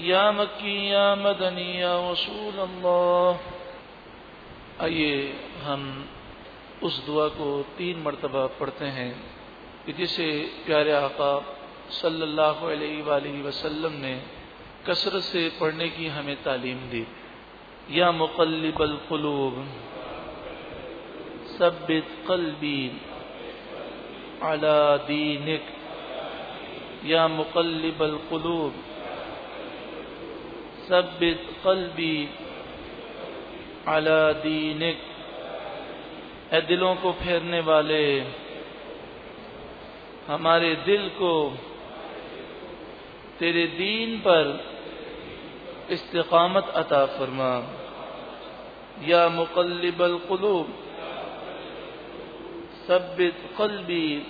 या मक्की या मदनी या रसूल अल्लाह आइए हम उस दुआ को तीन मरतबा पढ़ते हैं कि जिसे प्यारे आका सल्लल्लाहु अलैहि वसल्लम ने कसरत से पढ़ने की हमें तालीम दी। या मुकल्लिबल कुलूब, सब्बित कल्बी अला दीनिक। या मुकल्लिबल कुलूब, सब्बित कल्बी अला दीनिक। ए दिलों को फेरने वाले हमारे दिल को तेरे दीन पर इस्तकामत अता फरमा। या मुकल्लिबल कुलूब, सब्बित कल्बी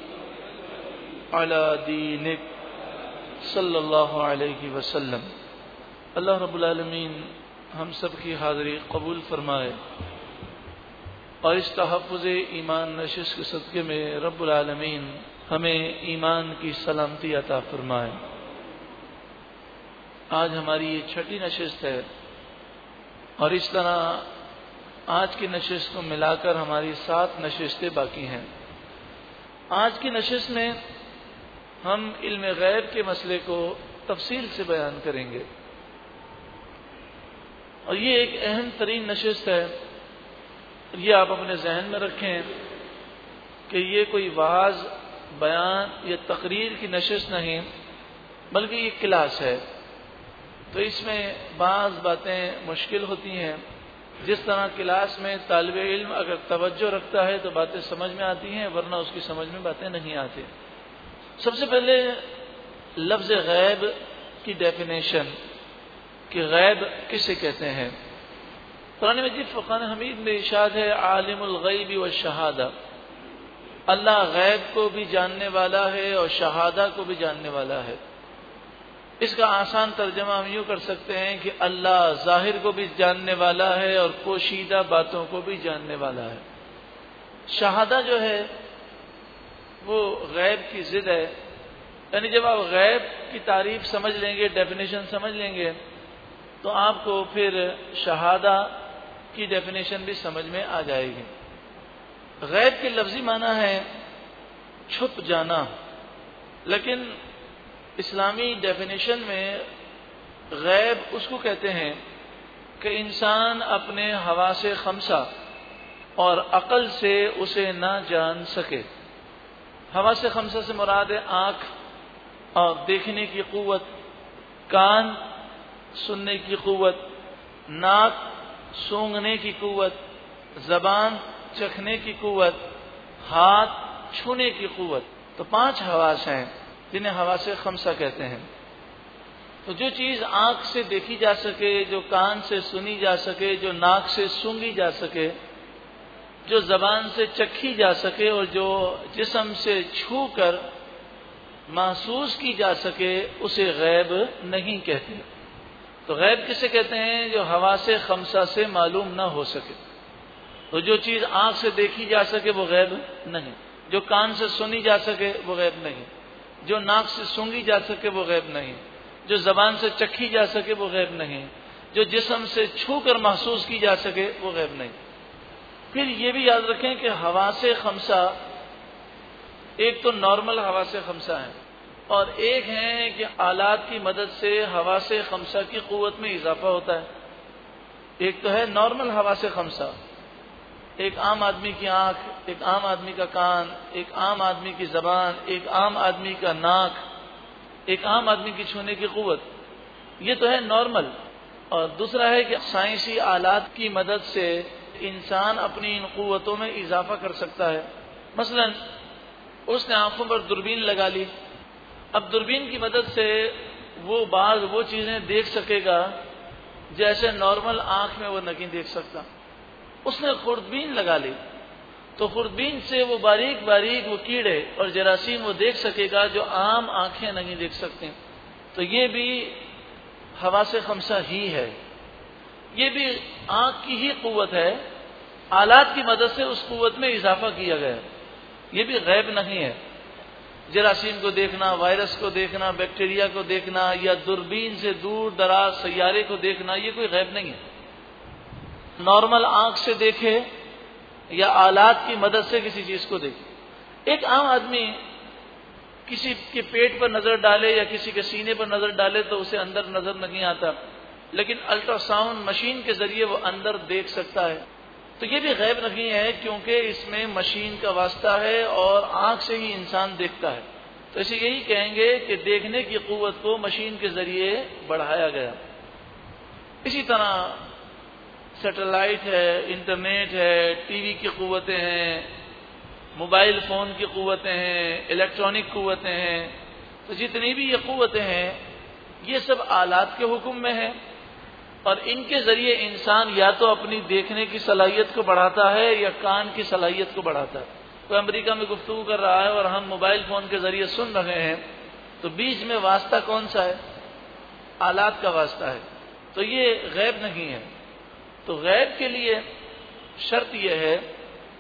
अला दीनिक, सल्लल्लाहु अलैहि वसल्लम। अल्लाह रब्लमीन हम सब की हाजिरी कबूल फरमाए। और इस तहफ़ ईमान नशिश के सदक़े में रब्लमीन हमें ईमान की सलामती अता फरमाए। आज हमारी ये छठी नशिस्त है और इस तरह आज की नशिस्त को मिलाकर हमारी सात नशिस्तें बाकी हैं। आज की नशिस्त में हम इल्म गैब के मसले को तफसील से बयान करेंगे। और ये एक अहम तरीन नशिस्त है। ये आप अपने जहन में रखें कि ये कोई वाज बयान या तकरीर की नशिस्त नहीं, बल्कि ये क्लास है। तो इसमें बाज़ बातें मुश्किल होती हैं। जिस तरह क्लास में तालब इल्म अगर तवज्जो रखता है तो बातें समझ में आती हैं, वरना उसकी समझ में बातें नहीं आती। सबसे पहले लफ्ज़ गैब की डेफिनेशन कि गैब किसे कहते हैं? कुरान मजीद फ़ुकान हमीद में इशाद है आलिमगैबी व शहादा। अल्लाह गैब को भी जानने वाला है और शहादा को भी जानने वाला है। इसका आसान तर्जमा हम यूँ कर सकते हैं कि अल्लाह ज़ाहिर को भी जानने वाला है और पोशीदा बातों को भी जानने वाला है। शहादा जो है, वो गैब की जिद है। यानी जब आप गैब की तारीफ़ समझ लेंगे डेफिनेशन समझ लेंगे तो आपको फिर शहादा की डेफिनेशन भी समझ में आ जाएगी। गैब के लफ्जी माना है छुप जाना, लेकिन इस्लामी डेफिनेशन में गैब उसको कहते हैं कि इंसान अपने हवा से खमसा और अकल से उसे न जान सके। हवा से खमसा से मुराद है आँख और देखने की कुवत, कान सुनने की कुवत, नाक सूंघने की कुवत, जबान चखने की कुवत, हाथ छूने की कुवत तो पाँच हवास हैं, जिन्हें हवा से खमसा कहते हैं। तो जो चीज़ आँख से देखी जा सके, जो कान से सुनी जा सके, जो नाक से सूंघी जा सके, जो जबान से चखी जा सके और जो जिसम से छू कर महसूस की जा सके, उसे गैब नहीं कहते। तो गैब किसे कहते हैं? जो हवा से खमसा से मालूम न हो सके। तो जो चीज़ आँख से देखी जा सके वो गैब नहीं। जो कान से सुनी जा सके वो गैब नहीं। जो नाक से सूंघी जा सके वो गैब नहीं। जो जबान से चखी जा सके वो गैब नहीं। जो जिसम से छू कर महसूस की जा सके वो गैब नहीं। फिर ये भी याद रखें कि हवा से खमसा, एक तो नॉर्मल हवा से खमसा है और एक है कि आलात की मदद से हवा से खमसा की कुत में इजाफा होता है। एक तो है नॉर्मल हवा से खमसा। एक आम आदमी की आँख, एक आम आदमी का कान, एक आम आदमी की जबान, एक आम आदमी का नाक, एक आम आदमी की छूने की कुत ये तो है नॉर्मल। और दूसरा है कि साइंसी आलात की मदद से इंसान अपनी इन कुतों में इजाफा कर सकता है। मसलन, उसने आँखों पर दूरबीन लगा ली। अब दूरबीन की मदद से वो बाज वो चीज़ें देख सकेगा जैसे नॉर्मल आँख में वो नहीं देख सकता। उसने खुर्दबीन लगा ली। तो खुर्दबीन से वो बारीक बारीक वो कीड़े और जरासीम वो देख सकेगा जो आम आँखें नहीं देख सकती। तो ये भी हवा से खमसा ही है। ये भी आँख की ही कुत है। आलात की मदद से उस कुत में इजाफा किया गया। ये भी गैब नहीं है। जरासीम को देखना, वायरस को देखना, बैक्टीरिया को देखना या दूरबीन से दूर दराज सैारे को देखना, ये कोई गैब नहीं है। नॉर्मल आँख से देखे या आलात की मदद से किसी चीज़ को देखे। एक आम आदमी किसी के पेट पर नज़र डाले या किसी के सीने पर नज़र डाले तो उसे अंदर नज़र नहीं आता। लेकिन अल्ट्रासाउंड मशीन के ज़रिए वो अंदर देख सकता है। तो ये भी गैब नहीं है क्योंकि इसमें मशीन का वास्ता है और आँख से ही इंसान देखता है। तो इसे यही कहेंगे कि देखने की कुत को मशीन के ज़रिए बढ़ाया गया। इसी तरह सैटेलाइट है, इंटरनेट है, टीवी की कुतें हैं, मोबाइल फ़ोन की कुतें हैं, इलेक्ट्रॉनिक कुतें हैं तो जितनी भी ये कुतें हैं, ये सब आलात के हुक्म में है। और इनके ज़रिए इंसान या तो अपनी देखने की सलाहियत को बढ़ाता है या कान की सलाहियत को बढ़ाता है। तो अमेरिका में गुफ्तु कर रहा है और हम मोबाइल फ़ोन के ज़रिए सुन रहे हैं तो बीच में वास्ता कौन सा है? आलात का वास्ता है। तो ये गैब नहीं है। तो गैब के लिए शर्त यह है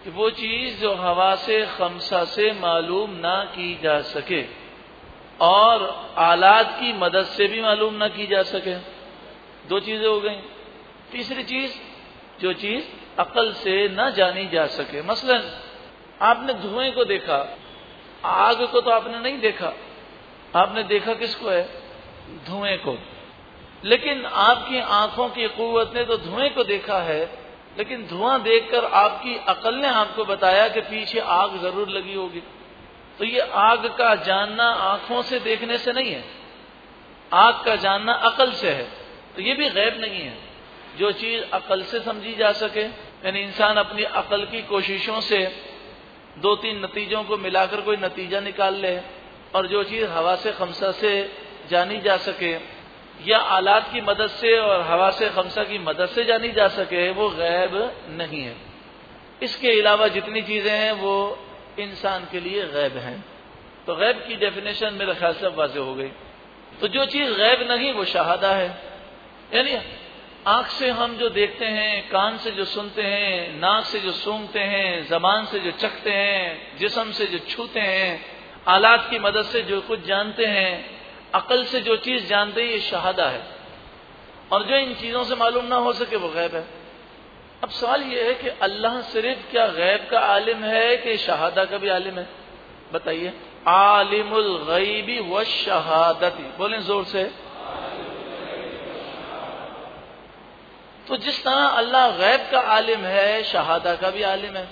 कि वो चीज़ जो हवा से, खमसा से मालूम ना की जा सके और आलात की मदद से भी मालूम ना की जा सके। दो चीज़ें हो गई। तीसरी चीज़, जो चीज़ अकल से न जानी जा सके। मसलन, आपने धुएँ को देखा, आग को तो आपने नहीं देखा। आपने देखा किसको है? धुएँ को। लेकिन आपकी आँखों की कुत ने तो धुएँ को देखा है, लेकिन धुआँ देखकर आपकी अकल ने आपको बताया कि पीछे आग ज़रूर लगी होगी। तो ये आग का जानना आँखों से देखने से नहीं है, आग का जानना अकल से है। तो ये भी गैब नहीं है, जो चीज़ अकल से समझी जा सके। यानी इंसान अपनी अकल की कोशिशों से दो तीन नतीजों को मिलाकर कोई नतीजा निकाल ले और जो चीज़ हवा से, खमसा से जानी जा सके या आलात की मदद से और हवा से खमसा की मदद से जानी जा सके, वो गैब नहीं है। इसके अलावा जितनी चीज़ें हैं, वो इंसान के लिए गैब हैं। तो गैब की डेफिनेशन मेरे ख्याल से वाजे हो गई। तो जो चीज़ गैब नहीं, वो शहादा है। यानी आँख से हम जो देखते हैं, कान से जो सुनते हैं, नाक से जो सूंघते हैं, जबान से जो चखते हैं, जिसम से जो छूते हैं, आलात की मदद से जो कुछ जानते हैं अकल से जो चीज़ जानते हैं, ये शहादा है। और जो इन चीज़ों से मालूम ना हो सके, वो गैब है। अब सवाल यह है कि अल्लाह सिर्फ़ क्या गैब का आलिम है कि शहादा का भी आलिम है? बताइए। आलिमुल गईबी व शहादती। बोले ज़ोर से। तो जिस तरह अल्लाह गैब का आलिम है, शहादा का भी आलिम है।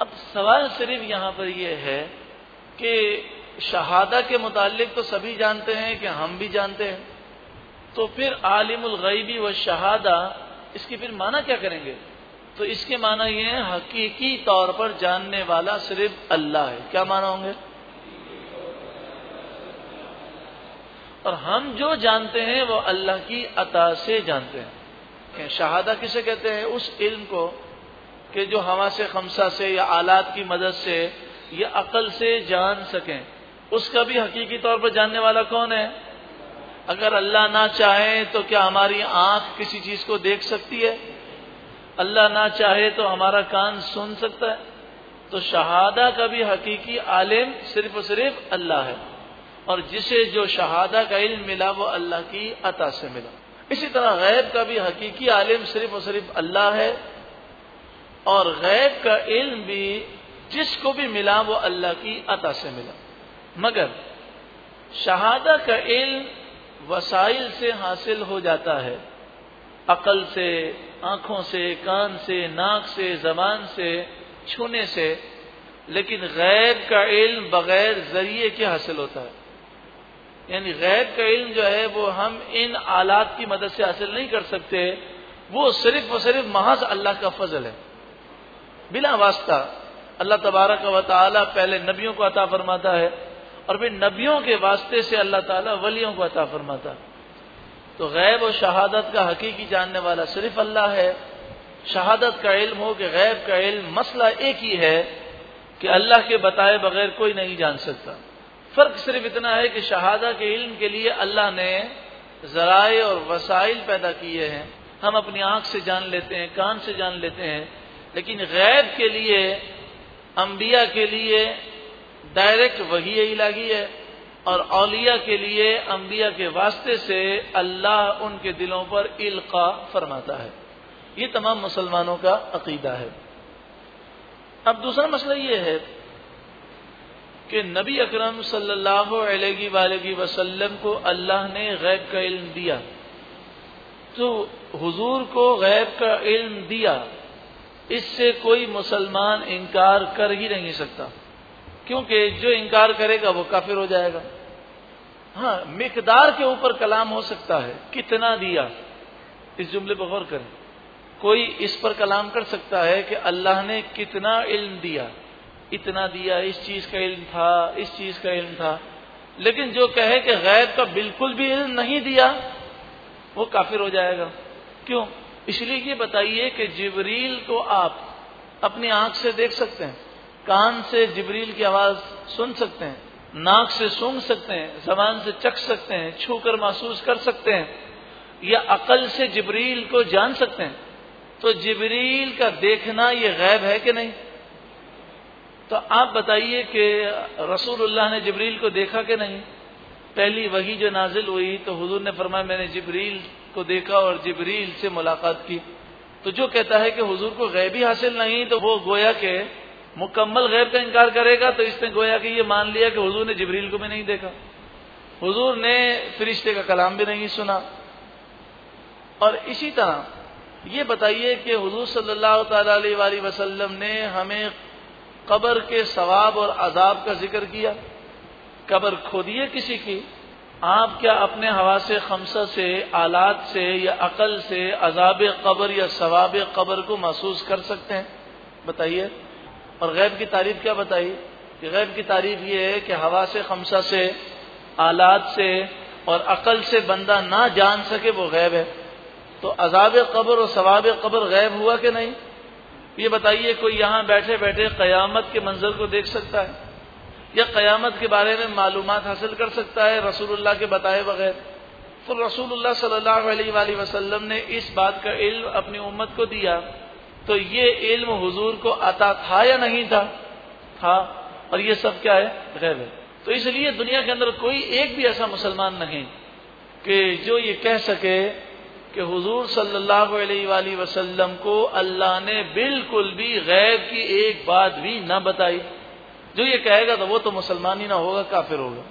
अब सवाल सिर्फ़ यहाँ पर यह है कि शहादा के मुतालिक तो सभी जानते हैं कि हम भी जानते हैं। तो फिर आलिमुल गैबी व शहादा, इसकी फिर माना क्या करेंगे? तो इसके माना ये है, हकीकी तौर पर जानने वाला सिर्फ़ अल्लाह है। क्या माना होंगे? और हम जो जानते हैं, वो अल्लाह की अता से जानते हैं। शहादा किसे कहते हैं? उस इल्म को कि जो हवा से, खमसा से या आलात की मदद से या अकल से जान सकें। उसका भी हकीकी तौर पर जानने वाला कौन है? अगर अल्लाह ना चाहे तो क्या हमारी आँख किसी चीज़ को देख सकती है? अल्लाह ना चाहे तो हमारा कान सुन सकता है। तो शहादा का भी हकीकी आलिम सिर्फ़ और सिर्फ़ अल्लाह है। और जिसे जो शहादा का इल्म मिला वो अल्लाह की अता से मिला। इसी तरह गैब का भी हकीकी आलिम सिर्फ़ और सिर्फ़ अल्लाह है। और गैब का इल्म भी जिसको भी मिला वो अल्लाह की अता से मिला। मगर शहादा का इल्म वसाइल से हासिल हो जाता है। अकल से, आँखों से, कान से, नाक से, जबान से, छूने से। लेकिन गैब का इल्म बगैर ज़रिए के हासिल होता है? यानी गैब का इल्म जो है, वो हम इन आलात की मदद से हासिल नहीं कर सकते। वो सिर्फ़ व सिर्फ़ महज अल्लाह का फजल है। बिना वास्ता अल्लाह तबारक व ताली पहले नबियों को अता फरमाता है और फिर नबियों के वास्ते से अल्लाह ताला वलियों को अता फरमाता। तो गैब और शहादत का हकीकी जानने वाला सिर्फ़ अल्लाह है। शहादत का इल्म हो कि गैब का इल्म मसला एक ही है कि अल्लाह के बताए बगैर कोई नहीं जान सकता। फ़र्क सिर्फ़ इतना है कि शहादा के इल्म के लिए अल्लाह ने जराए और वसाइल पैदा किए हैं। हम अपनी आँख से जान लेते हैं, कान से जान लेते हैं। लेकिन गैब के लिए, अंबिया के लिए डायरेक्ट वही इलाही है। और औलिया के लिए, अंबिया के वास्ते से अल्लाह उनके दिलों पर इल्का फरमाता है। ये तमाम मुसलमानों का अकीदा है। अब दूसरा मसला ये है कि नबी अकरम सल्लल्लाहु अलैहि वसल्लम को अल्लाह ने गैब का इल्म दिया। तो हुजूर को गैब का इल्म दिया, इससे कोई मुसलमान इनकार कर ही नहीं सकता। क्योंकि जो इनकार करेगा वो काफिर हो जाएगा। हाँ मिकदार के ऊपर कलाम हो सकता है। कितना दिया? इस जुमले पर गौर करें। कोई इस पर कलाम कर सकता है कि अल्लाह ने कितना इल्म दिया। इतना दिया, इस चीज़ का इल्म था, इस चीज़ का इल्म था। लेकिन जो कहे कि गैब का बिल्कुल भी इल्म नहीं दिया, वो काफिर हो जाएगा। क्यों? इसलिए ये बताइए कि जिबरील को आप अपनी आँख से देख सकते हैं। कान से जिबरील की आवाज़ सुन सकते हैं, नाक से सूंघ सकते हैं, जबान से चख सकते हैं छू कर महसूस कर सकते हैं, या अकल से जिबरील को जान सकते हैं तो जिबरील का देखना ये गैब है कि नहीं? तो आप बताइए कि रसूलुल्लाह ने जबरील को देखा कि नहीं? पहली वही जो नाजिल हुई तो हुजूर ने फरमाया, मैंने जबरील को देखा और जबरील से मुलाकात की। तो जो कहता है कि हुजूर को गैबी हासिल नहीं तो वो गोया के मुकम्मल गैब का इनकार करेगा तो इसने गोया कि ये मान लिया कि हुजूर ने जबरील को भी नहीं देखा। हुजूर ने फरिश्ते का कलाम भी नहीं सुना। और इसी तरह, ये बताइए कि हुजूर सल्लल्लाहु अलैहि वसल्लम ने हमें कब्र के सवाब और अजाब का ज़िक्र किया। कब्र खोदिए किसी की? आप क्या अपने हवा से खमसा से आलात से, या अकल से अजाब कब्र या सवाब कब्र को महसूस कर सकते हैं? बताइए। और गैब की तारीफ़ क्या बताइए कि गैब की तारीफ़ ये है कि हवा से, खमसा से आलात से और अकल से बंदा ना जान सके वो गैब है। तो अजाब कब्र और सवाब कब्र गैब हुआ कि नहीं? ये बताइए, कोई यहाँ बैठे बैठे कयामत के मंजर को देख सकता है? या कयामत के बारे में मालूम हासिल कर सकता है रसूलुल्लाह के बताए बगैर? तो रसूलुल्लाह सल्लल्लाहु अलैहि वसल्लम ने इस बात का इल्म अपनी उम्मत को दिया तो ये इल्म हुजूर को आता था या नहीं था? था। और ये सब क्या है? गैर है। तो इसलिए दुनिया के अंदर कोई एक भी ऐसा मुसलमान नहीं कि जो ये कह सके कि हुजूर सल्लल्लाहु अलैहि वसल्लम को अल्लाह ने बिल्कुल भी गैब की एक बात भी न बताई। जो ये कहेगा तो वो तो मुसलमान ही ना होगा, काफिर होगा।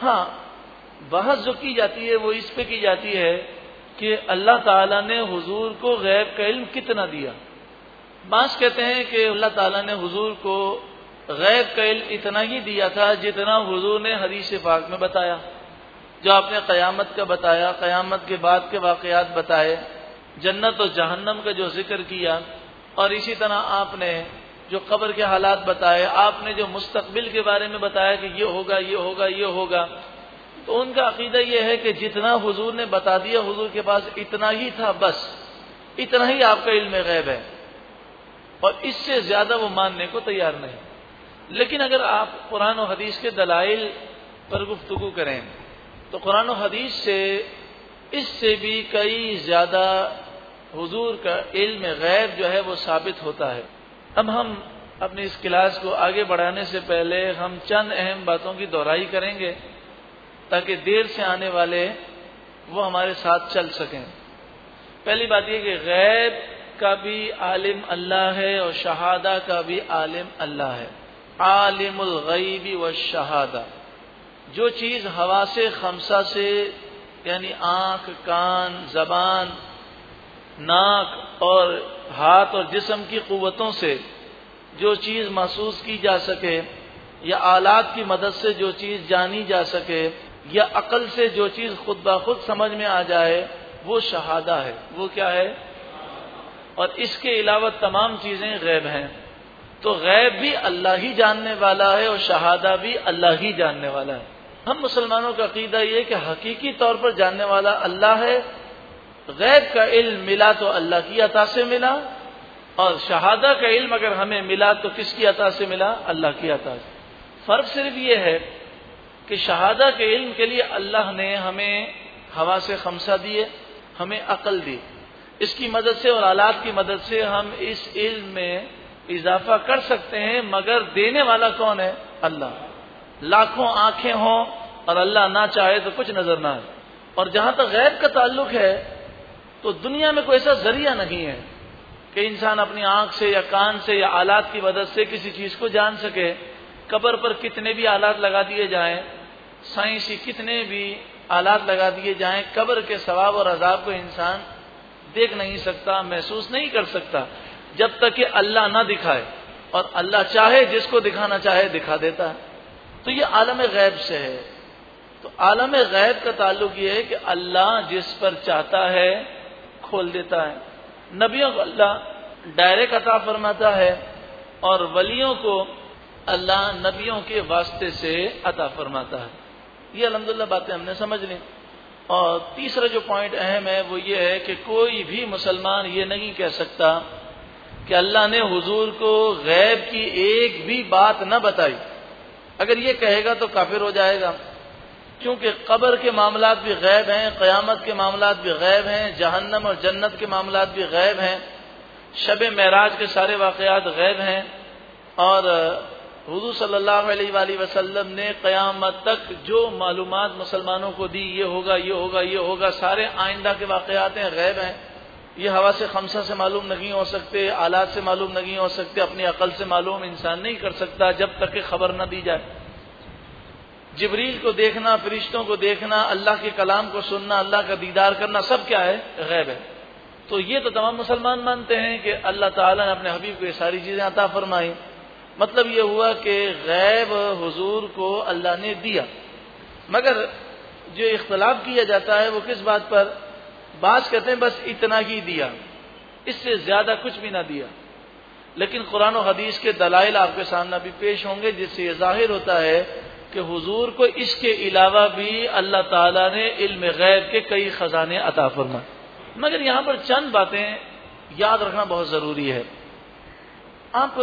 हाँ बहस जो की जाती है, वो इस पे की जाती है कि अल्लाह ताला ने हुजूर को गैब का इल्म कितना दिया। बास कहते हैं कि अल्लाह ताला ने हुजूर को गैब का इल्म इतना ही दिया था जितना हुजूर ने हदीस पाक में बताया। जो आपने क़यामत का बताया, क़यामत के बाद के वाकयात बताए, जन्नत और जहन्नम का जो ज़िक्र किया, और इसी तरह आपने जो कब्र के हालात बताए, आपने जो मुस्तकबिल के बारे में बताया कि ये होगा ये होगा ये होगा तो उनका अकीदा यह है कि जितना हुजूर ने बता दिया हुजूर के पास इतना ही था, बस। इतना ही आपका इल्म गैब है। और इससे ज़्यादा वो मानने को तैयार नहीं। लेकिन अगर आप कुरान हदीस के दलाइल पर गुफ्तु करें तो कुरान हदीस से, इससे भी कई ज़्यादा हुजूर का इल्म गैब जो है वो साबित होता है। अब हम अपनी इस क्लास को आगे बढ़ाने से पहले हम चंद अहम बातों की दोहराई करेंगे। ताकि देर से आने वाले वो हमारे साथ चल सकें। पहली बात यह कि गैब का भी आलिम अल्लाह है और शहादा का भी आलिम अल्लाह है। आलिमुल गईबी व शहादा। जो चीज़ हवा से, खमसा से, यानी आँख, कान, जबान, नाक और हाथ और जिसम की कुतों से जो चीज़ महसूस की जा सके या आलात की मदद से जो चीज़ जानी जा सके या अकल से जो चीज़ खुद ब खुद समझ में आ जाए, वो शहादा है। वो क्या है? और इसके अलावा तमाम चीज़ें गैब हैं। तो गैब भी अल्लाह ही जानने वाला है और शहादा भी अल्लाह ही जानने वाला है। हम मुसलमानों का अकीदा ये कि हकीकी तौर पर जानने वाला अल्लाह है। गैब का इल्म मिला तो अल्लाह की अता से मिला और शहादा का इल्म अगर हमें मिला तो किसकी अता से मिला? अल्लाह की अता से। फ़र्क सिर्फ़ ये है कि शहादा के इल्म के लिए अल्लाह ने हमें हवा से खमसा दिए, हमें अकल दी। इसकी मदद से और आलात की मदद से हम इस इल्म में इजाफा कर सकते हैं, मगर देने वाला कौन है? अल्लाह। लाखों आँखें हों और अल्लाह ना चाहे तो कुछ नज़र ना आए। और जहाँ तक गैर का ताल्लुक है तो दुनिया में कोई ऐसा ज़रिया नहीं है कि इंसान अपनी आँख से या कान से या आलात की मदद से किसी चीज़ को जान सके। कबर पर कितने भी आलात लगा दिए जाएँ साइंसी कितने भी आलात लगा दिए जाएँ, कब्र के सवाब और अजाब को इंसान देख नहीं सकता, महसूस नहीं कर सकता, जब तक कि अल्लाह ना दिखाए। और अल्लाह चाहे जिसको दिखाना चाहे, दिखा देता है। तो ये आलम गैब से है। तो आलम गैब का ताल्लुक ये है कि अल्लाह जिस पर चाहता है, खोल देता है। नबियों को अल्लाह डायरेक्ट अता फरमाता है और वलियों को अल्लाह नबियों के वास्ते से अता फरमाता है। ये अलहमदुल्ला बातें हमने समझ ली। और तीसरा जो पॉइंट अहम है, वो ये है कि कोई भी मुसलमान ये नहीं कह सकता कि अल्लाह ने हुजूर को गैब की एक भी बात न बताई। अगर ये कहेगा तो काफिर हो जाएगा। क्योंकि कब्र के मामला भी गैब हैं, क़यामत के मामला भी गैब हैं, जहन्नम और जन्नत के मामला भी गैब हैं शब महराज के सारे वाकयात गैब हैं। और हजू सल्लल्लाहु अलैहि वसल्लम ने क़यामत तक जो मालूम मुसलमानों को दी, ये होगा ये होगा ये होगा, सारे आइंदा के वाकयात हैं, गैब हैं। ये हवा से, खमसा से मालूम नहीं हो सकते, आलात से मालूम नहीं हो सकते, अपनी अकल से मालूम इंसान नहीं कर सकता जब तक कि खबर न दी जाए। जबरील को देखना, फरिश्तों को देखना, अल्लाह के कलाम को सुनना, अल्लाह का दीदार करना, सब क्या है? गैब है। तो ये तो तमाम मुसलमान मानते हैं कि अल्लाह ताला ने अपने हबीब को ये सारी चीज़ें अता फरमाई। मतलब ये हुआ कि गैब हुजूर को अल्लाह ने दिया। मगर जो इख्तलाफ किया जाता है, वो किस बात पर? बात कहते हैं, बस इतना ही दिया। इससे ज़्यादा कुछ भी ना दिया। लेकिन कुरान और हदीस के दलाइल आपके सामने अभी पेश होंगे, जिससे यह ज़ाहिर होता है कि हुजूर को इसके अलावा भी अल्लाह ताला ने इल्म गैब के कई खजाने अता फरमा मगर यहाँ पर चंद बातें याद रखना बहुत ज़रूरी है। आप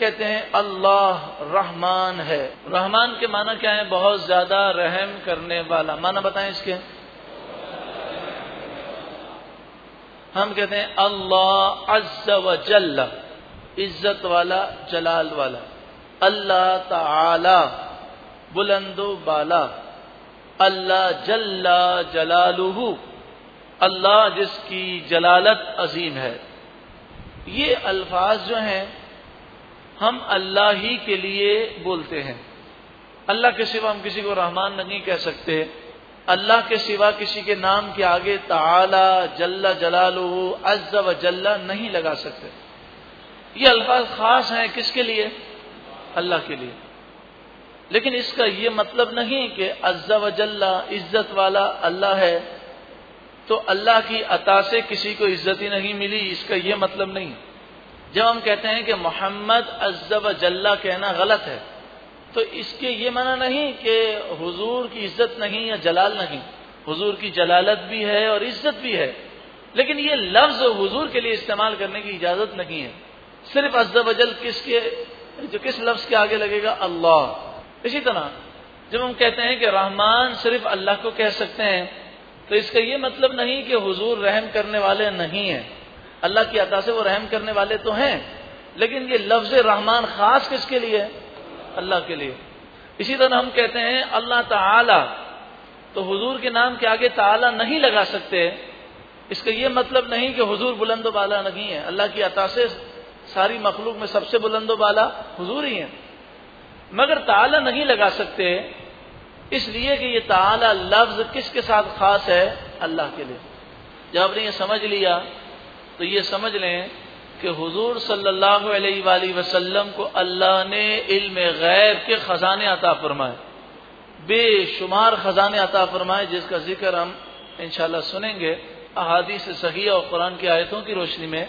कहते हैं, अल्लाह रहमान है। रहमान के माना क्या है? बहुत ज़्यादा रहम करने वाला। माना बताएँ इसके। हम कहते हैं, अल्लाह अज्ज व जल्ला, इज़्ज़त वाला, जलाल वाला। अल्लाह ताला, बुलंदो बाला। अल्लाह जल्ला जलालुहु, अल्लाह जिसकी जलालत अजीम है। ये अल्फाज जो हैं हम अल्लाह ही के लिए बोलते हैं। अल्लाह के सिवा हम किसी को रहमान नहीं कह सकते। अल्लाह के सिवा किसी के नाम के आगे ताला, जल्ला जलालू अज्ज व जल्ला नहीं लगा सकते। ये अल्फाज खास हैं किसके लिए? अल्लाह के लिए। लेकिन इसका ये मतलब नहीं कि अज्जा वजल्ला इज़्ज़त वाला अल्लाह है। तो अल्लाह की अता से किसी को इज़्ज़त ही नहीं मिली, इसका ये मतलब नहीं। जब हम कहते हैं कि मोहम्मद अज्जा वजल्ला कहना गलत है तो इसके ये माना नहीं कि हुजूर की इज़्ज़त नहीं या जलाल नहीं। हुजूर की जलालत भी है और इज़्ज़त भी है। लेकिन ये लफ्ज हुजूर के लिए इस्तेमाल करने की इजाज़त नहीं है। सिर्फ़ अज्जा वजल किसके, जो किस लफ्ज के आगे लगेगा? अल्लाह। इसी तरह, जब हम कहते हैं कि रहमान सिर्फ़ अल्लाह को कह सकते हैं तो इसका ये मतलब नहीं कि हुजूर रहम करने वाले नहीं हैं। अल्लाह की अता से वो रहम करने वाले तो हैं, लेकिन ये लफ्ज रहमान खास किसके लिए? अल्लाह के लिए। इसी तरह हम कहते हैं, अल्लाह ताला तो हुजूर के नाम के आगे ताला नहीं लगा सकते। इसका ये मतलब नहीं कि हुजूर बुलंद वाला नहीं है। अल्लाह की अता से सारी मखलूक में सबसे बुलंदो बाला हुजूर ही है। मगर ताला नहीं लगा सकते, इसलिए कि ये ताला लफ्ज किसके साथ खास है? अल्लाह के लिए। जब आपने ये समझ लिया तो ये समझ लें कि हुजूर सल्लल्लाहु अलैहि वसल्लम को अल्लाह ने इल्म गैब के खजाने अता फरमाए। बेशुमार खजाने अता फरमाए, जिसका ज़िक्र हम इंशाल्लाह सुनेंगे अहादी से सही और कुरान की आयतों की रोशनी में,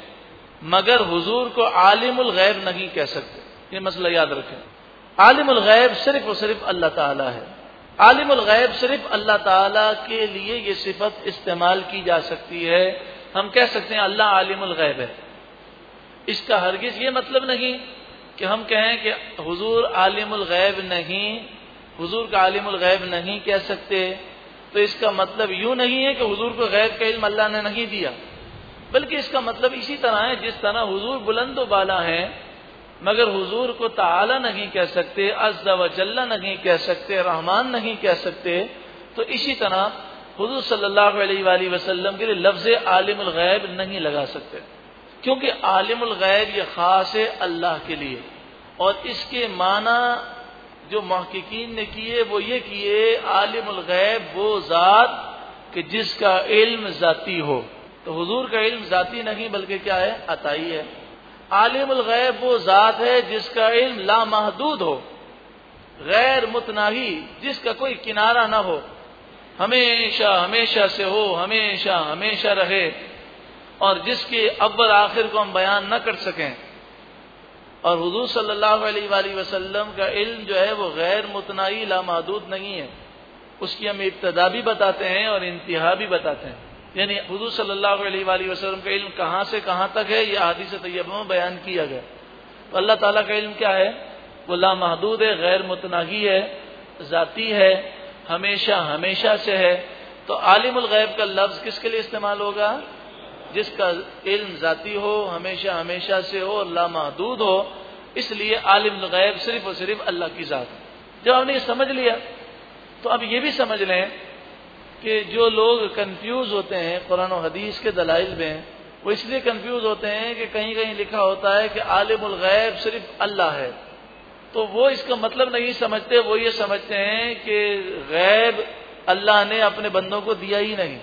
मगर हुजूर को आलिमुल गैब नहीं कह सकते। ये मसला याद रखें। आलिमुल गैब सिर्फ़ और सिर्फ़ अल्लाह ताला है। आलिमुल गैब सिर्फ़ अल्लाह ताला के लिए ये सिफत इस्तेमाल की जा सकती है हम कह सकते हैं, अल्लाह आलिमुल गैब है। इसका हरगिज ये मतलब नहीं कि हम कहें कि हुजूर आलिमुल गैब नहीं, हुजूर का आलिमुल गैब नहीं कह सकते। तो इसका मतलब यूँ नहीं है कि हुजूर को गैब का इल्म अल्लाह ने नहीं दिया। बल्कि इसका मतलब इसी तरह है, जिस तरह हुजूर बुलंद बाला है, मगर हुजूर को ताला नहीं कह सकते, अज्जा वजल्ला नहीं कह सकते, रहमान नहीं कह सकते तो इसी तरह हुजूर सल्लल्लाहु अलैहि के लिए लफ्ज आलिमुल गैब नहीं लगा सकते। क्योंकि आलिमुल गैब ये खास है अल्लाह के लिए। और इसके माना जो महकिन ने किए, वो ये किए, आलिमुल गैब वो ज़ात कि जिसका इल्म ज़ाती हो। तो हुजूर का इल्म जाती नहीं, बल्कि क्या है? अताई है। आलिमुल गैब वो ज़ात है जिसका इल्म लामहदूद हो। गैर मुतनाही जिसका कोई किनारा ना हो। हमेशा हमेशा से हो, हमेशा हमेशा रहे। और जिसके अव्वल आखिर को हम बयान न कर सकें, और हुजूर सल्लल्लाहु अलैहि वसल्लम का इल्म जो है वो गैर मुतनाई लामहदूद नहीं है। उसकी हम इब्तदा भी बताते हैं और इंतहा भी बताते हैं। यानी हजू सल्लल्लाहु अलैहि वसल्लम का इल्म कहाँ से कहाँ तक है यह हदीस तैयब में बयान किया गया। तो अल्लाह ताला का इल्म क्या है? वो लामहदूद है, गैर मुतनाही है, ज़ाती है हमेशा हमेशा से है। तो आलिमुल गैब का लफ्ज़ किसके लिए इस्तेमाल होगा? जिसका इल्म ज़ाती हो, हमेशा हमेशा से हो और लामहदूद हो, इसलिए आलिम गैब सिर्फ़ और सिर्फ़ अल्लाह की ज़ात जब हमने ये समझ लिया तो अब ये भी समझ लें कि जो लोग कंफ्यूज होते हैं, कुरान हदीस के दलाइल में, वो इसलिए कंफ्यूज होते हैं कि कहीं कहीं लिखा होता है कि आलिमुल गैब सिर्फ़ अल्लाह है। तो वो इसका मतलब नहीं समझते, वो ये समझते हैं कि गैब अल्लाह ने अपने बंदों को दिया ही नहीं।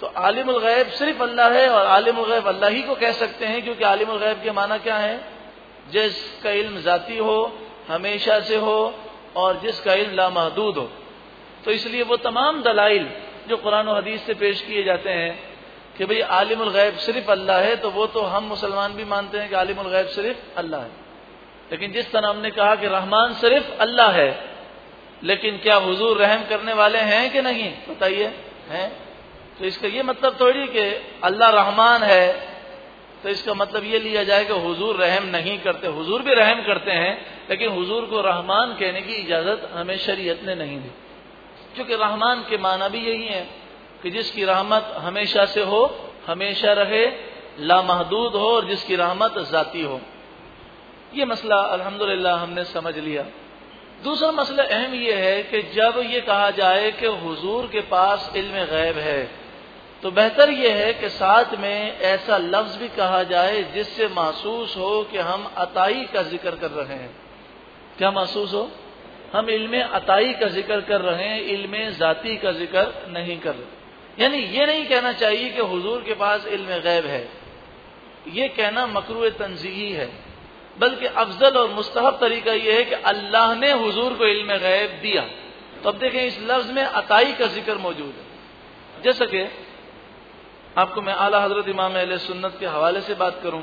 तो आलिमुल गैब सिर्फ़ अल्लाह है और आलिमुल गैब अल्लाह ही को कह सकते हैं, क्योंकि आलिमुल गैब के माना क्या है? जिसका इल्म जाती हो, हमेशा से हो, और जिसका इल्म लामहदूद हो। तो इसलिए वो तमाम दलाइल जो कुरान हदीस से पेश किए जाते हैं कि भाई आलिमुल गैब सिर्फ़ अल्लाह है तो वो तो हम मुसलमान भी मानते हैं कि आलिमुल गैब सिर्फ़ अल्लाह है। लेकिन जिस तरह हमने कहा कि रहमान सिर्फ़ अल्लाह है, लेकिन क्या हुजूर रहम करने वाले हैं कि नहीं? बताइए, हैं? तो इसका ये मतलब थोड़ी कि अल्लाह रहमान है तो इसका मतलब ये लिया जाए कि हुजूर रहम नहीं करते। हुजूर भी रहम करते हैं, लेकिन हुजूर को रहमान कहने की इजाज़त हमें शरीयत ने नहीं दी। क्योंकि रहमान के माना भी यही है कि जिसकी रहमत हमेशा से हो, हमेशा रहे, लामहदूद हो और जिसकी रहमत जाती हो। ये मसला अल्हम्दुलिल्लाह हमने समझ लिया। दूसरा मसला अहम यह है कि जब ये कहा जाए कि हुजूर के पास इल्म गैब है तो बेहतर यह है कि साथ में ऐसा लफ्ज भी कहा जाए जिससे महसूस हो कि हम अताई का ज़िक्र कर रहे हैं। क्या महसूस हो? हम इल्म अताई का ज़िक्र कर रहे हैं, इल्म जाती का ज़िक्र नहीं कर रहे। यानी ये नहीं कहना चाहिए कि हुजूर के पास इल्म गैब है। ये कहना मकरू तंजीही है। बल्कि अफजल और मुस्तहब तरीका यह है कि अल्लाह ने हुजूर को इल्म गैब दिया। तो अब देखें, इस लफ्ज में अताई का ज़िक्र मौजूद है। जैसा कि, आपको मैं आला हज़रत इमाम अल सुन्नत के हवाले से बात करूँ।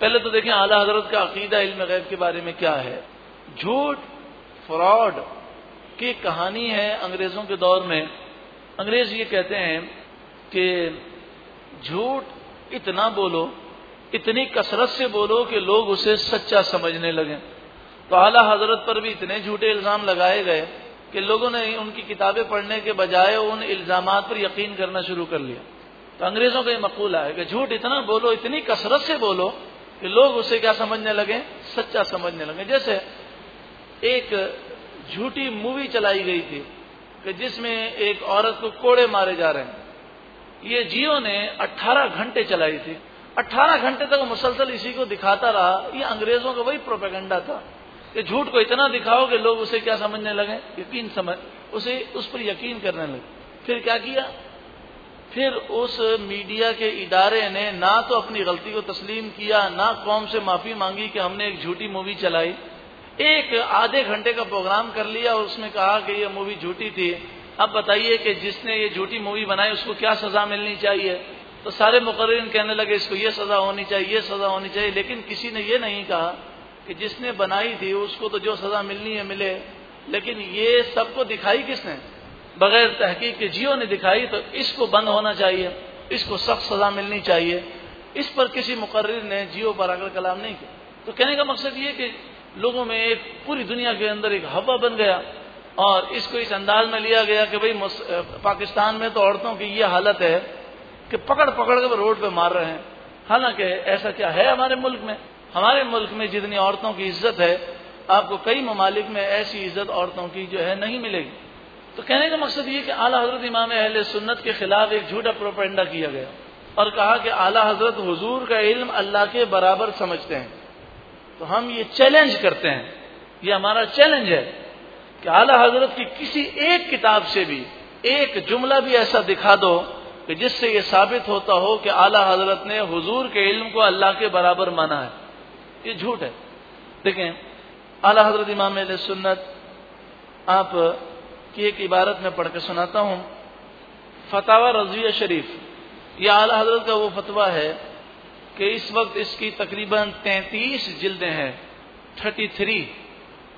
पहले तो देखें, आला हज़रत का अकीदा इल्म गैब के बारे में क्या है? झूठ, फ्रॉड की कहानी है अंग्रेज़ों के दौर में। अंग्रेज़ ये कहते हैं कि झूठ इतना बोलो इतनी कसरत से बोलो कि लोग उसे सच्चा समझने लगे। तो आला हज़रत पर भी इतने झूठे इल्ज़ाम लगाए गए कि लोगों ने उनकी किताबें पढ़ने के बजाय उन इल्ज़ाम पर यकीन करना शुरू कर लिया। तो अंग्रेज़ों का ये मकूला है कि झूठ इतना बोलो, इतनी कसरत से बोलो कि लोग उसे क्या समझने लगे? सच्चा समझने लगे। जैसे एक झूठी मूवी चलाई गई थी कि जिसमें एक औरत को कोड़े मारे जा रहे हैं। ये जियो ने 18 घंटे चलाई थी। 18 घंटे तक मुसलसल इसी को दिखाता रहा। ये अंग्रेज़ों का वही प्रोपेगेंडा था। कि झूठ को इतना दिखाओ कि लोग उसे क्या समझने लगे? यकीन समझ, उसे उस पर यकीन करने लगे। फिर क्या किया? फिर उस मीडिया के इदारे ने ना तो अपनी गलती को तस्लीम किया, ना कौम से माफ़ी मांगी कि हमने एक झूठी मूवी चलाई। एक आधे घंटे का प्रोग्राम कर लिया और उसमें कहा कि ये मूवी झूठी थी। अब बताइए कि जिसने ये झूठी मूवी बनाई, उसको क्या सजा मिलनी चाहिए? तो सारे मुकर्र कहने लगे, इसको ये सजा होनी चाहिए, ये सजा होनी चाहिए। लेकिन किसी ने ये नहीं कहा कि जिसने बनाई थी, उसको तो जो सजा मिलनी है, मिले। लेकिन ये सबको दिखाई किसने? बगैर तहकीक के जियो ने दिखाई तो इसको बंद होना चाहिए, इसको सख्त सजा मिलनी चाहिए। इस पर किसी मुकर्र ने जियो पर आकर कलाम नहीं किया। तो कहने का मकसद ये कि लोगों में एक पूरी दुनिया के अंदर एक हवा बन गया, और इसको इस अंदाज में लिया गया कि भाई पाकिस्तान में तो औरतों की ये हालत है कि पकड़ पकड़ कर रोड पे मार रहे हैं। हालाँकि ऐसा क्या है हमारे मुल्क में? हमारे मुल्क में जितनी औरतों की इज़्ज़त है, आपको कई ममालिक में ऐसी इज़्ज़त औरतों की जो है नहीं मिलेगी। तो कहने का मकसद ये कि आला हज़रत इमाम अहल सुन्नत के खिलाफ एक झूठा प्रोपेंडा किया गया और कहा कि आला हज़रत हुजूर का इल्म अल्लाह के बराबर समझते हैं। तो हम ये चैलेंज करते हैं। ये हमारा चैलेंज है कि आला हज़रत की किसी एक किताब से भी एक जुमला भी ऐसा दिखा दो कि जिससे ये साबित होता हो कि आला हज़रत ने हुजूर के इल्म को अल्लाह के बराबर माना है। ये झूठ है। देखें, आला हज़रत इमाम सुन्नत, आप की एक इबारत में पढ़ के सुनाता हूँ। फतावा रजिया शरीफ, ये आला हज़रत का वो फतवा है कि इस वक्त इसकी तकरीबन तैतीस जिल्दें हैं। Thirty three.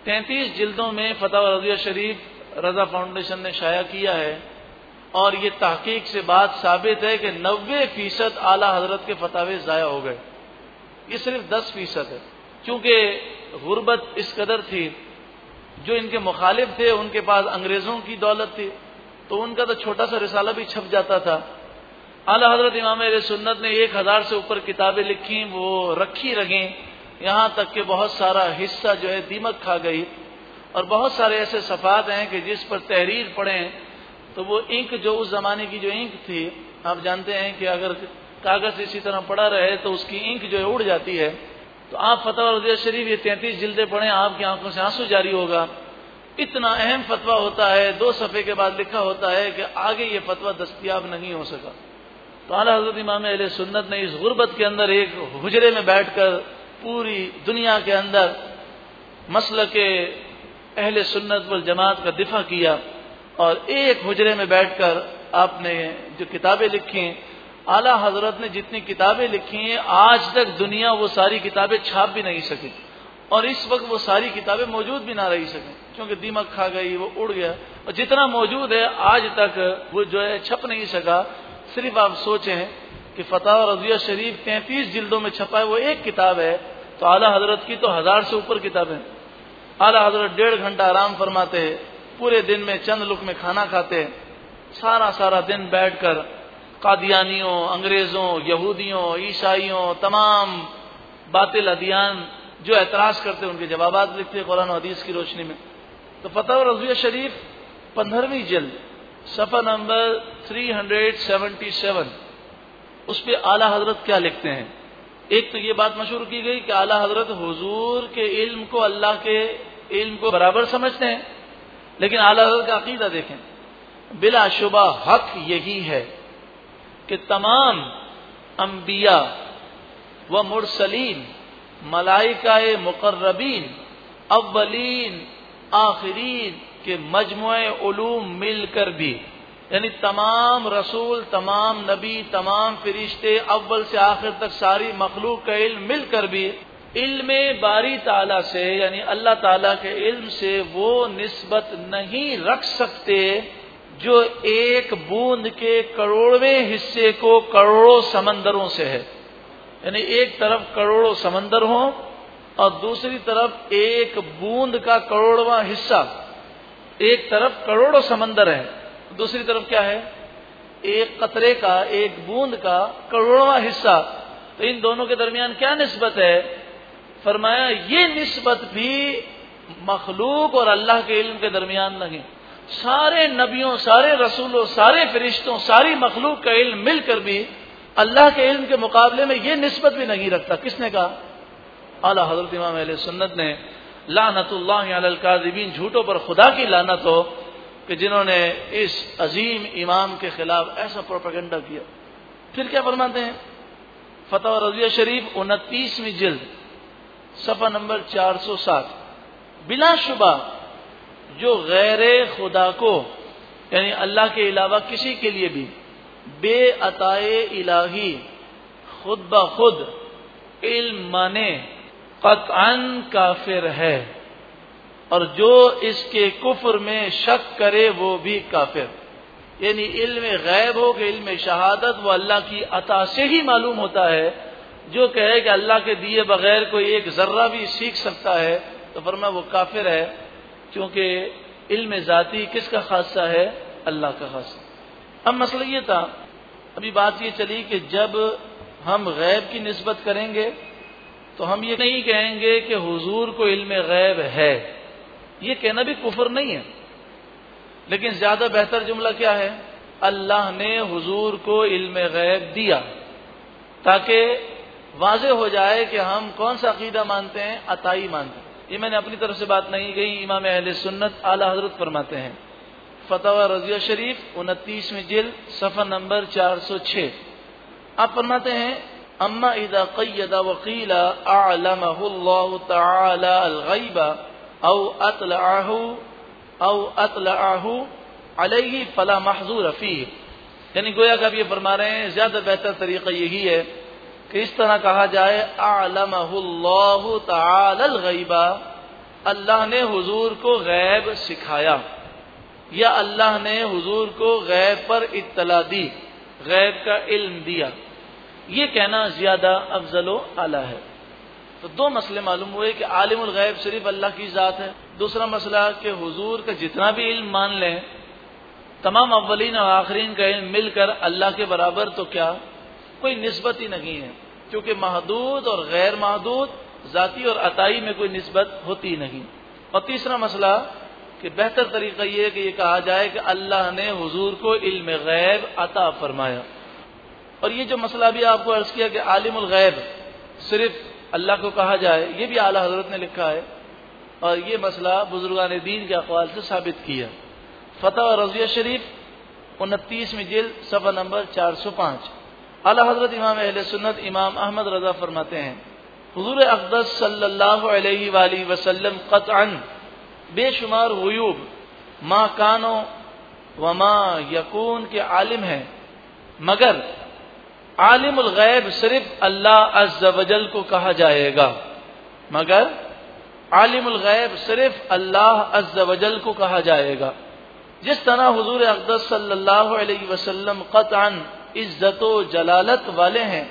तैतीस जिल्दों में फतावा रजिया शरीफ रजा फाउंडेशन ने शाया किया है। और ये तहकीक से बात साबित है कि नब्बे फ़ीसद आला हज़रत के फतावे ज़ाया हो गए। ये सिर्फ़ दस फ़ीसद है। क्योंकि गुर्बत इस कदर थी, जो इनके मुखालिफ थे, उनके पास अंग्रेज़ों की दौलत थी तो उनका तो छोटा सा रिसाला भी छप जाता था। आला हज़रत इमाम सुन्नत ने एक हज़ार से ऊपर किताबें लिखी, वो रखी रही यहाँ तक कि बहुत सारा हिस्सा जो है दीमक खा गई। और बहुत सारे ऐसे सफात हैं कि जिस पर तहरीर पढ़े तो वो इंक जो उस जमाने की जो इंक थी, आप जानते हैं कि अगर कागज़ इसी तरह पड़ा रहे तो उसकी इंक जो है उड़ जाती है। तो आप फतवा रजिया शरीफ ये तैंतीस जिल्दे पढ़े, आपकी आँखों से आँसू जारी होगा। इतना अहम फतवा होता है, दो सफ़े के बाद लिखा होता है कि आगे ये फतवा दस्तियाब नहीं हो सका। तो आला हज़रत इमाम अल सुन्नत ने इस गुर्बत के अंदर एक हुजरे में बैठकर पूरी दुनिया के अंदर मसल के अहल सुन्नत वल जमात का दिफा किया। और एक हुजरे में बैठकर आपने जो किताबें लिखी, आला हज़रत ने जितनी किताबें लिखी हैं, आज तक दुनिया वो सारी किताबें छाप भी नहीं सकी। और इस वक्त वो सारी किताबें मौजूद भी ना रही सके, क्योंकि दीमक खा गई, वो उड़ गया। और जितना मौजूद है, आज तक वो जो है छप नहीं सका। सिर्फ़ आप सोचें कि फतेह रजिया शरीफ तैंतीस जिल्दों में छपा है, वो एक किताब है। तो आला हज़रत की तो हज़ार से ऊपर किताबें। आला हज़रत डेढ़ घंटा आराम फरमाते पूरे दिन में चंद लुक में खाना खाते, सारा सारा दिन बैठकर कादियानियों, अंग्रेज़ों, यहूदियों, ईसाइयों, तमाम बातिल अदियान जो एतराज़ करते उनके जवाब लिखते कुरान हदीस की रोशनी में। तो फतेह रजिया शरीफ, पंद्रहवीं जल्द सफ़ा नंबर 377 उस पर आला हज़रत क्या लिखते हैं? एक तो ये बात मशहूर की गई कि आला हज़रत हुजूर के इल्म को अल्लाह के इल्म को बराबर समझते हैं। लेकिन आला का अकीदा देखें। बिलाशुबा हक यही है कि तमाम अम्बिया व मुरसलीन मलाइका मुकर्रबीन, अव्वलीन, आखिरीन के मजमू मिलकर भी, यानी तमाम रसूल, तमाम नबी, तमाम फरिश्ते, अव्वल से आखिर तक सारी मखलूक का इल्म मिलकर भी इल्म बारी ताला से, यानी अल्लाह ताला के इल्म से वो निस्बत नहीं रख सकते जो एक बूंद के करोड़वें हिस्से को करोड़ों समंदरों से है। यानी एक तरफ़ करोड़ों समंदर हो और दूसरी तरफ़ एक बूंद का करोड़वा हिस्सा। एक तरफ़ करोड़ों समंदर है, दूसरी तरफ़ क्या है? एक कतरे का, एक बूंद का करोड़वा हिस्सा। तो इन दोनों के दरमियान क्या निस्बत है? फरमाया, ये निस्बत भी मखलूक और अल्लाह के इल्म के दरमियान नहीं। सारे नबियों, सारे रसूलों, सारे फरिश्तों, सारी मखलूक का इल्म मिलकर भी अल्लाह के इल्म के मुकाबले में यह नस्बत भी नहीं रखता। किसने कहा? आला हज़रत इमाम सुन्नत ने लानतुल्लाबीन झूठों पर खुदा की लानत हो कि जिन्होंने इस अजीम इमाम के खिलाफ ऐसा प्रोपेगेंडा किया। फिर क्या फरमाते हैं? फतेह रजिया शरीफ, उनतीसवीं जिल्द। सफ़ा नंबर चार सौ सात। बिलाशुबा, जो गैर खुदा को, यानी अल्लाह के अलावा किसी के लिए भी बे अताए इलाही, खुद ब खुद, इल्म माने, कतअन काफिर है। और जो इसके कुफर में शक करे, वो भी काफिर। यानी इल्म गैब हो कि इल्म शहादत, वो अल्लाह की अता से ही मालूम होता है। जो कहे कि अल्लाह के दिए बगैर कोई एक जर्रा भी सीख सकता है तो फरमा वो काफिर है, क्योंकि इल्म ज़ाती किसका खासा है? अल्लाह का खासा। अब मसला ये था, अभी बात ये चली कि जब हम गैब की नस्बत करेंगे तो हम ये नहीं कहेंगे कि हुजूर को इल्म गैब है। ये कहना भी कुफर नहीं है। लेकिन ज़्यादा बेहतर जुमला क्या है? अल्लाह ने हुजूर को इल्म गैब दिया, ताकि वाज हो जाए कि हम कौन सा अकीदा मानते हैं? अताई मानते हैं। ये मैंने अपनी तरफ़ से बात नहीं गई इमाम अहल सुन्नत, आला हज़रत फरमाते हैं। फतवा रजिया शरीफ, उनतीसवीं जिल, सफ़र नंबर चार सौ छह। आप फरमाते हैं, अम्मा इदा कैदा वकीला अलगैबा, औ अतलाहु औ अतलाहु अलैहि, फला महजूर फ़ी यानी गोया का ये फरमा रहे हैं, ज़्यादा बेहतर तरीका यही है कि इस तरह कहा जाए आलमगैबा अल्लाह ने हुजूर को गैब सिखाया। या अल्लाह ने हुजूर को गैब पर इत्तला दी, गैब का इल्म दिया। ये कहना ज़्यादा अफजलो आला है। तो दो मसले मालूम हुए कि आलिमुल गैब सिर्फ़ अल्लाह की ज़ात है। दूसरा मसला कि हुजूर का जितना भी इल्म मान लें, तमाम अव्वलीन और आखरीन का इल्म मिलकर अल्लाह के बराबर तो क्या? कोई नस्बत ही नहीं है। क्योंकि महदूद और गैर महदूद, जाति और अताई में कोई नस्बत होती नहीं। और तीसरा मसला, कि बेहतर तरीका यह कि यह कहा जाए कि अल्लाह ने हुजूर को इल्म गैब अता फरमाया। और ये जो मसला भी आपको अर्ज़ किया कि आलिमुल गैब, सिर्फ़ अल्लाह को कहा जाए, ये भी आला हज़रत ने लिखा है। और ये मसला बुजुर्गान दीन के अखवाल से साबित किया। फतेह रजिया शरीफ उनतीसवीं जिल सफ़ा नंबर चार सौ पाँच। अला हज़रत इमाम अहल सुन्नत, इमाम अहमद रजा फरमाते हैं, हजूर अकदस सल्लल्लाहु अलैहि वसल्लम कतअन, बेशुमार गयूब, माँ कानो व माँ यकून के आलिम हैं, मगर आलिमुल गैब सिर्फ़ अल्लाह अज्जल को कहा जाएगा, मगर आलिमुल गैब सिर्फ़ अल्लाह अज्जल को कहा जाएगा। जिस तरह हजूर अकदस सल्लल्लाहु अलैहि वसल्लम कतअन इज़्ज़त जलालत वाले हैं।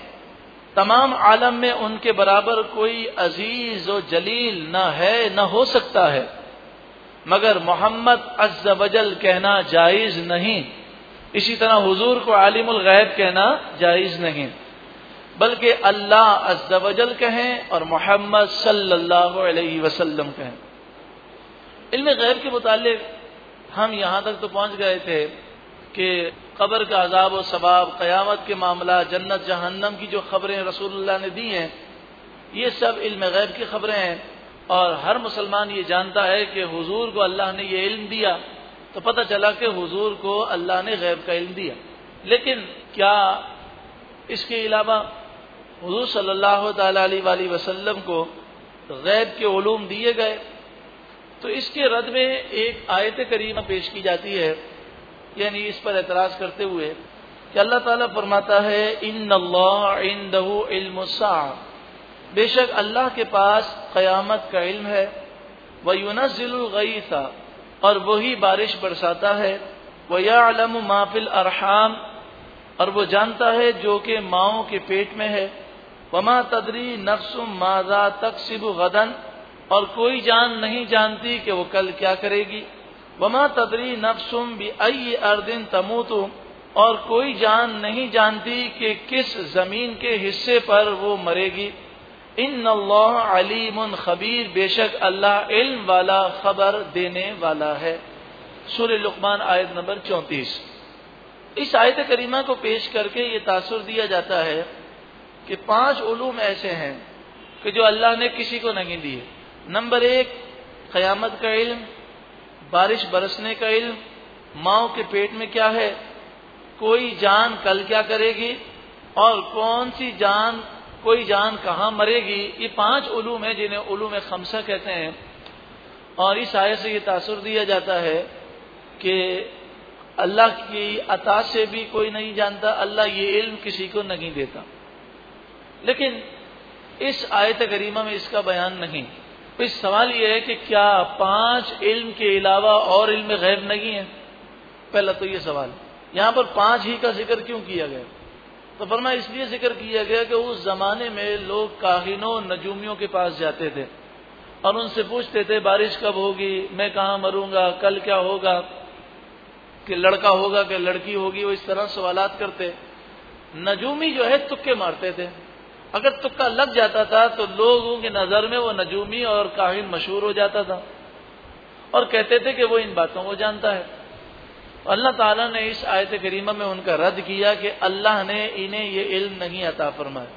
तमाम आलम में उनके बराबर कोई अज़ीज़ व जलील न है, न हो सकता है। मगर मोहम्मद अज्जल कहना जायज़ नहीं। इसी तरह हुजूर को आलिमुल गैब कहना जायज़ नहीं। बल्कि अल्लाह अज्जल कहें और मोहम्मद सल्लल्लाहु अलैहि वसल्लम कहें। इल्म गैब के मुतालिक हम यहाँ तक तो पहुँच गए थे कि कब्र का अजाब व सबाब क़यामत के मामला, जन्नत, जहन्नम की जो खबरें रसूलुल्लाह ने दी हैं, ये सब इल्म गैब की खबरें हैं। और हर मुसलमान ये जानता है कि हुजूर को अल्लाह ने ये इल्म दिया तो पता चला कि हुजूर को अल्लाह ने गैब का इल्म दिया। लेकिन क्या इसके अलावा हुजूर सल्लल्लाहु अलैहि वसल्लम को गैब के ओलूम दिए गए? तो इसके रद में एक आयत करीमा पेश की जाती है यानी इस पर एतराज़ करते हुए कि अल्लाह ताला फरमाता है इन इल्मुसा बेशक अल्लाह के पास क़यामत का इल्म है यूनजिलगई था और वही बारिश बरसाता है वह या अलम माफिल अरहाम, और वो जानता है जो कि माओ के पेट में है। वमा तदरी नफ्सुम माजा तक सिब गदन, और कोई जान नहीं जानती कि वो कल क्या करेगी। वमा तदरी नफसुम भी अई अर्दिन तमूतु। और कोई जान नहीं जानती कि किस ज़मीन के हिस्से पर वो मरेगी। इन अलीम खबीर, बेशक अल्लाह इल्म वाला खबर देने वाला है। सुर लुकमान आयत नंबर चौंतीस। इस आयत करीमा को पेश करके ये तासुर दिया जाता है कि पाँच उलूम ऐसे हैं कि जो अल्लाह ने किसी को नहीं दिए। नंबर एक, क़यामत का इल्म। बारिश बरसने का इल्म माओ के पेट में क्या है? कोई जान कल क्या करेगी? और कौन सी जान, कोई जान कहाँ मरेगी? ये पाँच उलूम है जिन्हें उलूम खमसा कहते हैं। और इस आय से ये तासुर दिया जाता है कि अल्लाह की अता से भी कोई नहीं जानता, अल्लाह ये इल्म किसी को नहीं देता। लेकिन इस आयत करीमा में इसका बयान नहीं। तो इस सवाल यह है कि क्या पाँच इल्म के अलावा और इल्म गैर नहीं है? पहला तो ये सवाल। यहाँ पर पाँच ही का ज़िक्र क्यों किया गया? तो फरमा इसलिए ज़िक्र किया गया कि उस जमाने में लोग काहिनों नजूमियों के पास जाते थे और उनसे पूछते थे, बारिश कब होगी? मैं कहा मरूँगा? कल क्या होगा? कि लड़का होगा, कि लड़की होगी? वो इस तरह सवालत करते। नजूमी जो है तुक्के मारते थे। अगर तुक्का लग जाता था तो लोगों की नज़र में वो नजूमी और काहिन मशहूर हो जाता था। और कहते थे कि वो इन बातों को जानता है। अल्लाह ताला ने इस आयत करीमा में उनका रद्द किया कि अल्लाह ने इन्हें ये इल्म नहीं अता फरमाया।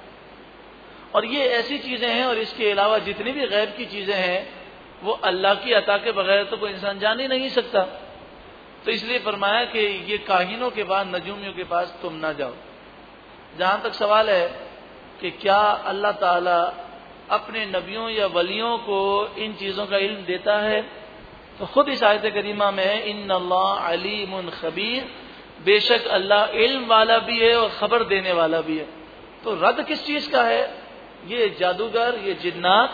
और ये ऐसी चीज़ें हैं, और इसके अलावा जितनी भी गैब की चीज़ें हैं, वो अल्लाह की अता के बगैर तो कोई इंसान जान ही नहीं सकता। तो इसलिए फरमाया कि ये काहिनों के बाद, नजूमियों के पास तुम ना जाओ। जहाँ तक सवाल है कि क्या अल्लाह ताला अपने नबियों या वलियों को इन चीज़ों का इल्म देता है? तो खुद इस आयत करीमा में इन अलीम खबीर। बेशक अल्लाह इल्म वाला भी है और खबर देने वाला भी है। तो रद्द किस चीज़ का है? ये जादूगर, ये जिन्नात,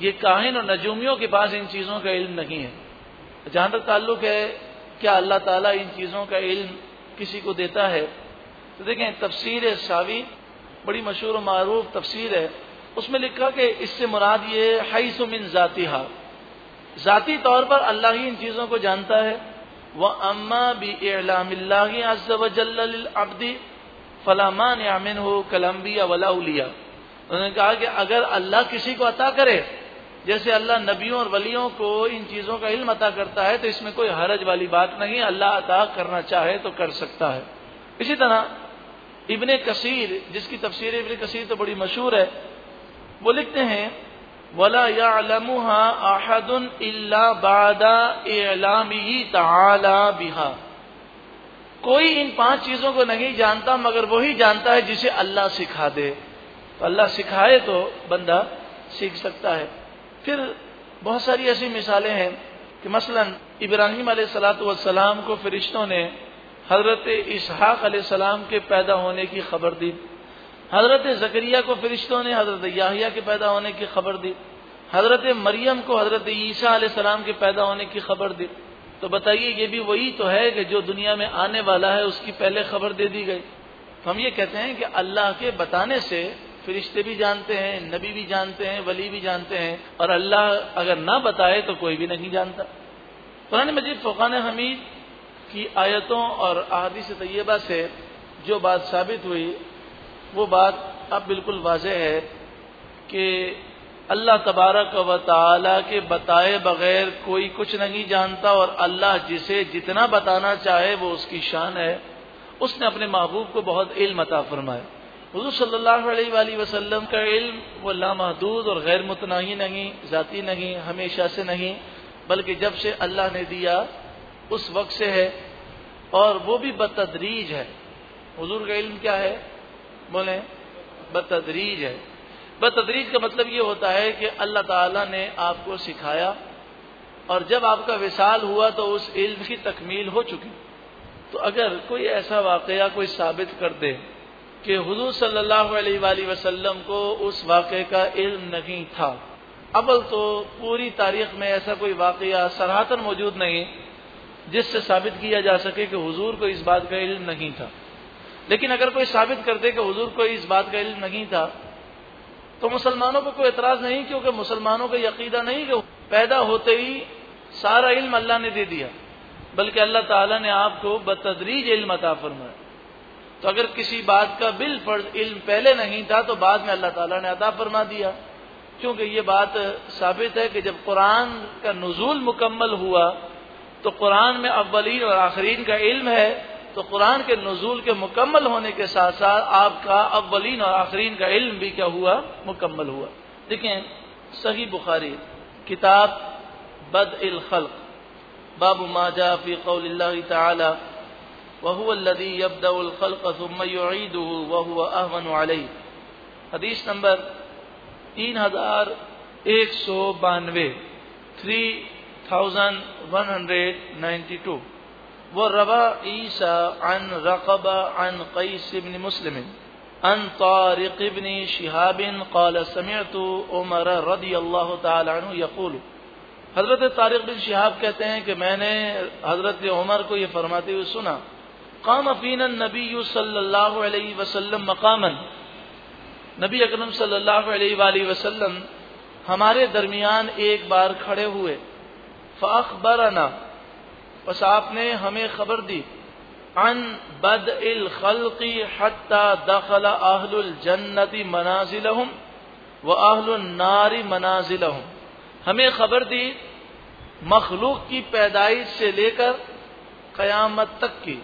ये काहिन और नजूमियों के पास इन चीज़ों का इल्म नहीं है। जहाँ तक ताल्लुक है, क्या अल्लाह ताला इन चीज़ों का इल्म किसी को देता है? तो देखें तफसीर सावी बड़ी मशहूर मरूफ तफसीर है। उसमें लिखा कि इससे मुराद ये हई सुमिन जाती हा जाती तौर पर अल्लाह ही इन चीज़ों को जानता है। वह अम्मा भी अब्दी फलामान यामिन हो कलम्बिया वलाउलिया उन्होंने कहा कि अगर अल्लाह किसी को अता करे, जैसे अल्लाह नबियों और वलियों को इन चीज़ों का इल्म अता करता है तो इसमें कोई हरज वाली बात नहीं, अल्लाह अता करना चाहे तो कर सकता है। इसी तरह इबन कसीर, जिसकी तफसीर इबन कसीर तो बड़ी मशहूर है, वो लिखते हैं, वला यालमुहा आहदुन बादा इलामी ताला बिहा. कोई इन पाँच चीज़ों को नहीं जानता, मगर वही जानता है जिसे अल्लाह सिखा दे। तो अल्लाह सिखाए तो बंदा सीख सकता है। फिर बहुत सारी ऐसी मिसालें हैं कि मसलन इब्राहिम सलाम को फरिश्तों ने हज़रत इसहाक सलाम के पैदा होने की खबर दी। हज़रत जकरिया को फरिश्तों ने हज़रत याहिया के पैदा होने की खबर दी। हज़रत मरियम को हज़रत ईसा सलाम के पैदा होने की खबर दी। तो बताइए, ये भी वही तो है कि जो दुनिया में आने वाला है, उसकी पहले खबर दे दी गई। तो हम ये कहते हैं कि अल्लाह के बताने से फरिश्ते भी जानते हैं, नबी भी जानते हैं, वली भी जानते हैं, और अल्लाह अगर ना बताए तो कोई भी नहीं जानता। कुरान मजीद फ़ुकान हमीद की आयतों और अहादीस तय्यबा से जो बात साबित हुई, वो बात अब बिल्कुल वाज है कि अल्लाह तबारक व ताला के बताए बगैर कोई कुछ नहीं जानता और अल्लाह जिसे जितना बताना चाहे वो उसकी शान है। उसने अपने महबूब को बहुत इल्म अता फरमाया। हजूर सल्लल्लाहु अलैहि वसल्लम का इल्म वो लामहदूद और गैर मुतनाही नहीं, ज़ाती नहीं, हमेशा से नहीं, बल्कि जब से अल्लाह ने दिया उस वक्त से है और वो भी बतदरीज है। हजूर का इल्म क्या है? बोले, बतदरीज है। बतदरीज का मतलब ये होता है कि अल्लाह ताला ने आपको सिखाया और जब आपका विशाल हुआ तो उस इल्म की तकमील हो चुकी। तो अगर कोई ऐसा वाकया कोई साबित कर दे कि हजूर सल्लल्लाहु अलैहि वसल्लम को उस वाक़े का इल्म नहीं था अबल तो पूरी तारीख में ऐसा कोई वाकया सराहतन मौजूद नहीं जिससे साबित किया जा सके कि हुजूर को इस बात का इल्म नहीं था। लेकिन अगर कोई साबित कर दे कि हुजूर को इस बात का इल्म नहीं था तो मुसलमानों को कोई एतराज़ नहीं क्योंकि मुसलमानों का यकीदा नहीं कि पैदा होते ही सारा इल्म अल्लाह ने दे दिया, बल्कि अल्लाह ताला ने आपको बतदरीज इल्म अता फरमाया। तो अगर किसी बात का बिल फ़र्ज़ इल्म पहले नहीं था तो बाद में अल्लाह ताला ने अता फरमा दिया। क्योंकि ये बात साबित है कि जब कुरान का नजूल मुकम्मल हुआ तो कुरान में अव्वलीन और आखरीन का इल्म है तो कुरान के नजूल के मुकम्मल होने के साथ साथ आपका अव्वलीन और आखरीन का इल्म भी क्या हुआ? मुकम्मल हुआ। देखें, सही बुखारी, किताब बद खल्क, बाबू माजा फ़ी कौल ताला वहुल्लदी यबदउल खल्क सुम्मा युईदुहु वहुव अहवन अलैहि। हदीस नंबर तीन हज़ार एक सौ बानवे, three thousand one hundred ninety two वो रवा ईसा अन रकबा अन कैस इब्न मुस्लिम अन तारिक इब्न शिहाबिन काल समिअतु उमर रदी अल्लाह तआला यकूल हज़रत तारिक बिन शिहाब कहते हैं कि मैंने हज़रत उमर को यह फरमाते हुए सुना काम अफीन नबी सल्लल्लाहु अलैहि मकामन नबी अकरम सल्लल्लाहु हमारे दरमियान एक बार खड़े हुए फ़ाखबरना बस आपने हमें खबर दी अन बद इल खल्की हत्ता दखल आहलुल जन्नति मनाजिलहुम व आहलुल नारी मनाजिलहुम हमें खबर दी मखलूक की पैदाइश से लेकर कयामत तक की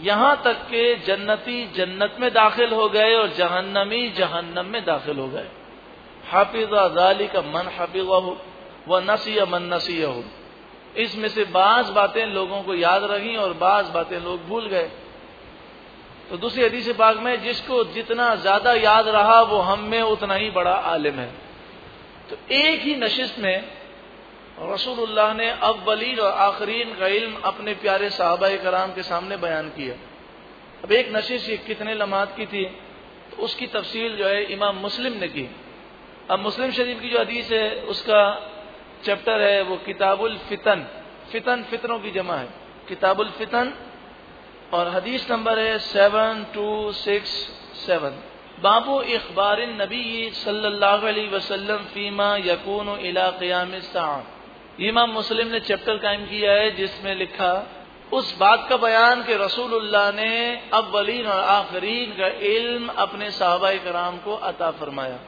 यहाँ तक के जन्नती जन्नत में दाखिल हो गए और जहन्नमी जहन्नम में दाखिल हो गए हाफिजा जाली का मन हाफिजा हो वह नसीय मन नसीय हो इसमें से बाज बातें लोगों को याद रही और बाज बातें लोग भूल गए। तो दूसरी हदीस पाक में, जिसको जितना ज़्यादा याद रहा, वो हम में उतना ही बड़ा आलिम है। तो एक ही नशिस्त में रसूलुल्लाह ने अव्वलीन और आखरीन का इल्म अपने प्यारे साहबा कराम के सामने बयान किया। अब एक नशिश कितने लम्हात की थी तो उसकी तफसील जो है इमाम मुस्लिम ने की। अब मुस्लिम शरीफ की जो हदीस है, उसका चैप्टर है वो किताबुल फितन। फितन फितरों की जमा है। किताबुल फितन और हदीस नंबर है सेवन टू सिक्स सेवन। बाबू इखबार नबी सल्लल्लाहु वसल्लम फीमा यकून इला क़याम इमाम मुस्लिम ने चैप्टर कायम किया है जिसमें लिखा, उस बात का बयान कि रसूलुल्लाह ने अव्वलीन और आखरीन का इल्म अपने साहबा कराम को अता फरमाया।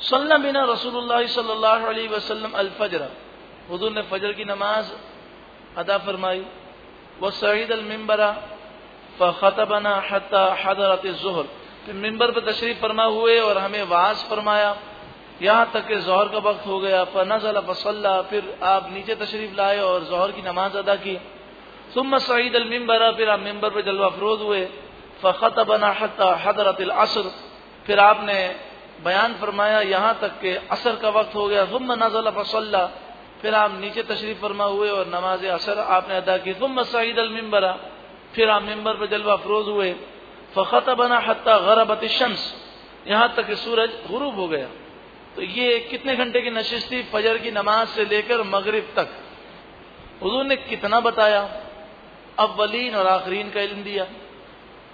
सल्ला बिना रसूलुल्लाह सल्लल्लाहु हुजूर ने फजर की नमाज़ अदा फरमाई, वह सईद अल मिम्बरा फ़तबना हता हदरत जहर। फिर मिम्बर पर तशरीफ़ फरमा हुए और हमें वास फरमाया, यहाँ तक के जहर का वक्त हो गया फनजल फसल्ला फिर आप नीचे तशरीफ़ लाए और जहर की नमाज़ अदा की। सुम सईद अल मिम्बरा फिर आप मिम्बर पर जलवा फरोज हुए फ़तबना हता हदरत असर फिर आपने बयान फरमाया, यहाँ तक के असर का वक्त हो गया। जुम्म नजल फसल्ला। फिर आप नीचे तशरीफ़ फरमा हुए और नमाज़ असर आपने अदा की। जुम्म सईद अल मिम्बरा। फिर आप मिम्बर पर जलवा फरोज हुए। फ़त बना हत्ता गरबत शम्स। यहाँ तक कि सूरज गुरूब हो गया। तो ये कितने घंटे की नशिश थी? फजर की नमाज़ से लेकर मगरब तक। हजूर ने कितना बताया? अवलिन और आखरीन का इल्म दिया।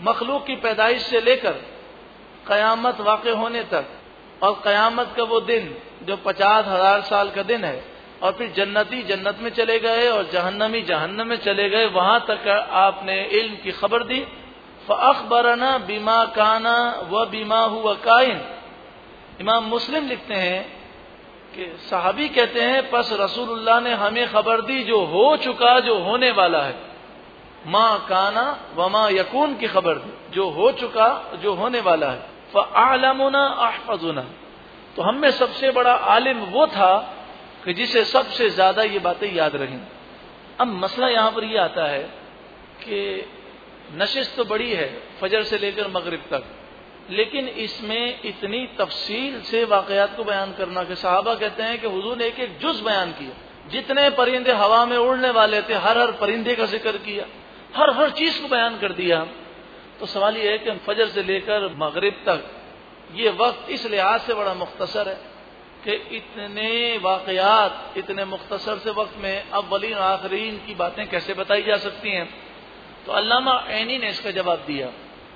मखलूक की पैदाइश से लेकर कयामत वाक़ होने तक और कयामत का वो दिन, जो पचास हज़ार साल का दिन है, और फिर जन्नती जन्नत में चले गए और जहन्नमी जहन्नम में चले गए, वहाँ तक आपने इल्म की खबर दी। फ़अखबरना बीमा काना व बीमा हुआ कायन। इमाम मुस्लिम लिखते हैं कि साहबी कहते हैं, पस रसूलुल्लाह ने हमें खबर दी, जो हो चुका, जो होने वाला है। माँ काना व माँ यकून की खबर दी, जो हो चुका, जो होने वाला है। फ़ालमुना अहफजुना। तो हम में सबसे बड़ा आलिम वो था कि जिसे सबसे ज़्यादा ये बातें याद रही। अब मसला यहाँ पर यह आता है कि नशिश तो बड़ी है फजर से लेकर मगरिब तक, लेकिन इसमें इतनी तफसील से वाकयात को बयान करना कि साहबा कहते हैं कि हुजूर ने एक एक जुज बयान किया। जितने परिंदे हवा में उड़ने वाले थे हर हर परिंदे का ज़िक्र किया। हर हर चीज़ को बयान कर दिया। तो सवाल यह है कि फजर से लेकर मगरिब तक, ये वक्त इस लिहाज से बड़ा मुख्तसर है कि इतने वाकयात, इतने मुख्तसर से वक्त में अव्वलीन आखरीन की बातें कैसे बताई जा सकती हैं? तो अल्लामा ऐनी ने इसका जवाब दिया।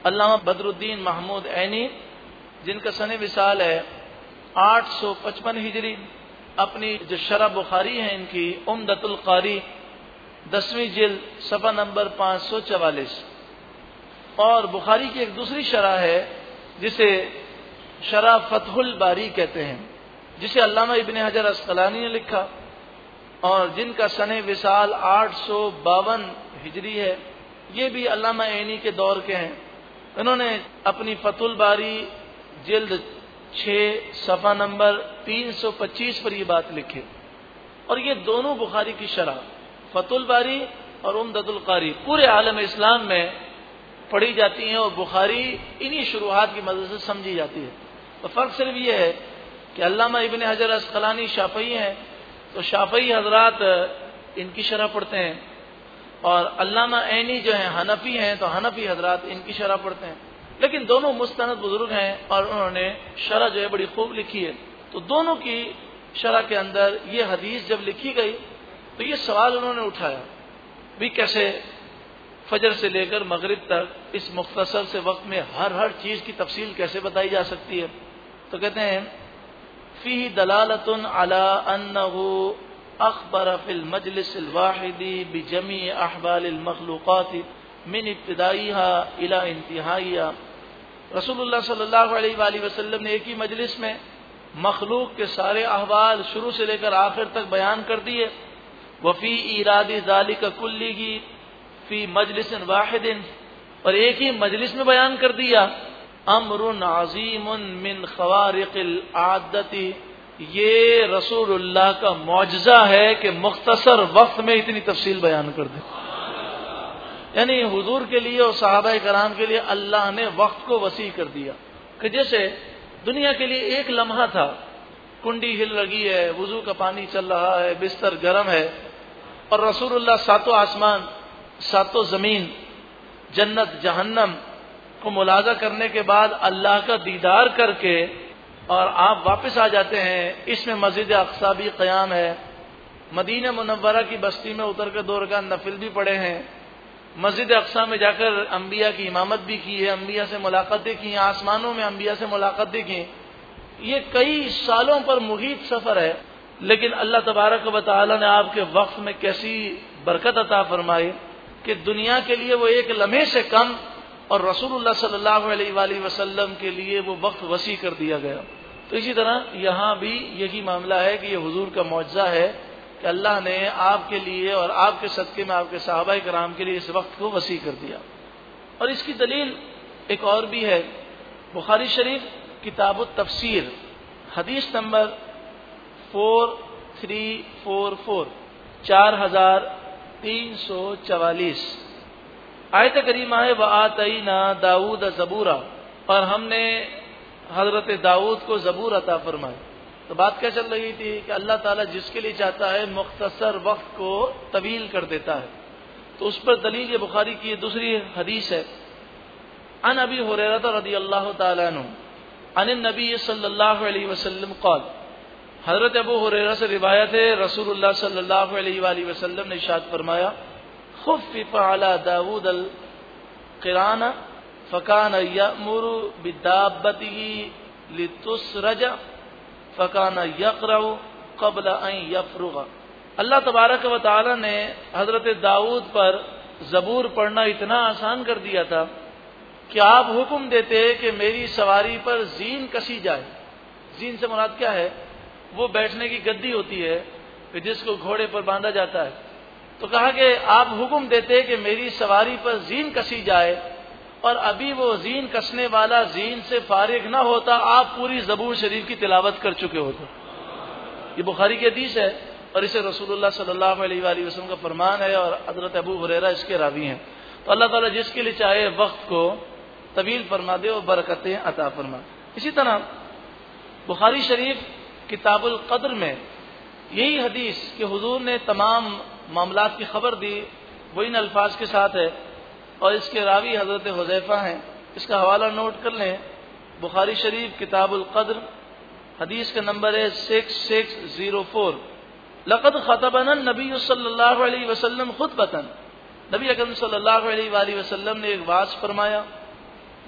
अल्लामा बदरुद्दीन महमूद ऐनी, जिनका सन विसाल है आठ सौ पचपन हिजरी, अपनी जो शरा बुखारी है इनकी, उमदतुल कारी, दसवीं जिल सफ़ा नंबर पाँच सौ चवालीस। और बुखारी की एक दूसरी शरा है, जिसे शरा फतहुल बारी कहते हैं, जिसे अल्लामा इबन हजर असकलानी ने लिखा, और जिनका सन विसाल आठ सौ बावन हिजरी है, ये भी अल्लामा ऐनी के दौर के हैं। इन्होंने अपनी फतुल बारी जिल्द छः, सफ़ा नंबर 325 पर यह बात लिखी। और ये दोनों बुखारी की शराह फतुल बारी और उमदतुल कारी, पूरे आलम इस्लाम में पढ़ी जाती हैं और बुखारी इन्हीं शुरुआत की मदद से समझी जाती है। तो फ़र्क सिर्फ़ ये है कि अल्लामा इबन हजर असकलानी शाफई हैं तो शाफई हजरात इनकी शरह पढ़ते हैं। और अल्लामा ऐनी जो है, हनफी हैं तो हनफी हजरात इनकी शरह पढ़ते हैं। लेकिन दोनों मुस्तनद बुज़ुर्ग हैं और उन्होंने शरह जो है बड़ी खूब लिखी है। तो दोनों की शरह के अंदर ये हदीस जब लिखी गई तो ये सवाल उन्होंने उठाया, भी कैसे फजर से लेकर मगरिब तक इस मुख्तसर से वक्त में हर हर चीज़ की तफसील कैसे बताई जा सकती है? तो कहते हैं फ़ी दलालतन अला अखबर फिल मजलिस वाहिदी बिजमी अहबाल मखलूक़ात मिन इब्तदाईहा इला इंतहाइया रसूलुल्लाह सल्लल्लाहु अलैहि वसल्लम ने एक ही मजलिस में मखलूक के सारे अहवाल शुरू से लेकर आखिर तक बयान कर दिए। वफ़ी इरादी जाली का कुल्ली की फ़ी मजलिस वाहिदिन, और एक ही मजलिस में बयान कर दिया, अमरुन अजीम मिन खवारिकिल आदती ये रसूलुल्लाह का मुआजा है कि मुख्तसर वक्त में इतनी तफसील बयान कर दे। यानी हुजूर के लिए और साहबा कराम के लिए अल्लाह ने वक्त को वसी कर दिया। कि जैसे दुनिया के लिए एक लम्हा था, कुंडी हिल लगी है, वज़ू का पानी चल रहा है, बिस्तर गर्म है, और रसूलुल्लाह सातों आसमान सातों ज़मीन जन्नत, जहन्नम को मुलाजा करने के बाद अल्लाह का दीदार करके और आप वापस आ जाते हैं। इसमें मस्जिद अक्सा भी क्याम है। मदीना मुनवरा की बस्ती में उतर कर दो रका नफिल भी पड़े हैं। मस्जिद अक्सा में जाकर अम्बिया की इमामत भी की है। अम्बिया से मुलाकातें की आसमानों में अम्बिया से मुलाकातें की ये कई सालों पर मुहित सफ़र है। लेकिन अल्लाह तबारक वाली ने आपके वक्त में कैसी बरकत अता फरमाई। कि दुनिया के लिए वो एक लम्हे से कम और रसूलुल्लाह सल्लल्लाहु अलैहि वसल्लम के लिए वो वक्त वसी कर दिया गया। तो इसी तरह यहाँ भी यही मामला है कि ये हुजूर का मुआवजा है कि अल्लाह ने आपके लिए और आपके सदक़े में आपके साहबा कराम के लिए इस वक्त को वसी कर दिया। और इसकी दलील एक और भी है। बुखारी शरीफ किताब तफसीर हदीस number four three four four, चार हज़ार तीन सौ चवालीस। आयत करीमा है व आतई दाऊद जबूरा। और हमने हज़रत दाऊद को जबूर अता फरमाया। तो बात क्या चल रही थी कि अल्लाह ताला जिसके लिए चाहता है, मुख्तसर वक्त को तवील कर देता है। तो उस पर दलील बुखारी की दूसरी हदीस है। अन अभी हो रहा था रदी अल्लाह तन नबी सल्लल्लाहु अलैहि वसल्लम कौल हज़रत अबू हुरैरा से रिवायत है अलैहि वसल्लम ने इशाद फरमाया खुफ अला दाऊद अल किराना, फ़कान यमुर बिदाबती फ़काना यकरऊ कबल यफरुगा. अल्लाह तबारक व ताली ने हज़रत दाऊद पर जबूर पढ़ना इतना आसान कर दिया था कि आप हुक्म देते कि मेरी सवारी पर जीन कसी जाए। जीन से मुराद क्या है? वो बैठने की गद्दी होती है कि जिसको घोड़े पर बांधा जाता है। तो कहा कि आप हुक्म देते कि मेरी सवारी पर जीन कसी जाए, और अभी वो जीन कसने वाला जीन से फारिग ना होता, आप पूरी जबूर शरीफ की तिलावत कर चुके होते। ये बुखारी की हदीस है, और इसे रसूलुल्लाह सल्लल्लाहु अलैहि वसल्लम का फरमान है, और हज़रत अबू हुरैरा इसके रावी हैं। तो अल्लाह ताला जिसके लिए चाहे वक्त को तवील फरमा दे और बरकतें अता फरमा इसी तरह बुखारी शरीफ किताबुल कद्र में, यही हदीस कि हुजूर ने तमाम मामला की खबर दी वो इन अल्फाज के साथ है, और इसके रावी हज़रत हुजैफा हैं। इसका हवाला नोट कर लें। बुखारी शरीफ, किताबुल कद्र, हदीस का नंबर है सिक्स सिक्स ज़ीरो फोर। लकद खतबन नबी वसल्लम खुद बतन नबी अकरम सल्लल्लाहु ने एक वास फरमाया,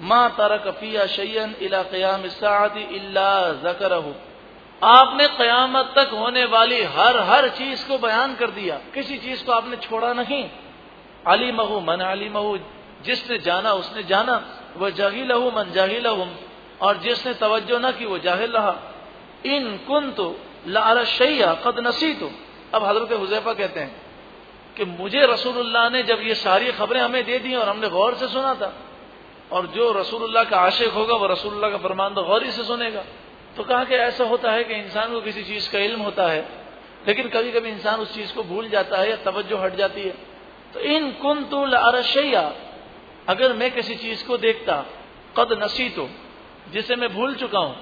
माँ तारा कफिया शैन इला क़याम इल्ला जकरहू। आपने कयामत तक होने वाली हर हर चीज़ को बयान कर दिया। किसी चीज़ को आपने छोड़ा नहीं। अली महू मन अली महू जिसने जाना उसने जाना। वह जाहिल मन जाहिल और जिसने तवज्जो न की वो जाहिल रहा। इन कुन तो लारशैया कद नसी तो अब हज़रत हुजैफा कहते हैं कि मुझे रसूलुल्लाह ने जब ये सारी खबरें हमें दे दी और हमने गौर से सुना था, और जो रसूलुल्लाह का आशिक होगा वो रसूलुल्लाह का फरमान तो गौरी से सुनेगा। तो कहा कि ऐसा होता है कि इंसान को किसी चीज़ का इल्म होता है, लेकिन कभी कभी इंसान उस चीज़ को भूल जाता है या तवज्जो हट जाती है। तो इन कुन तो अरशैया अगर मैं किसी चीज़ को देखता, कद नसी तो जिसे मैं भूल चुका हूँ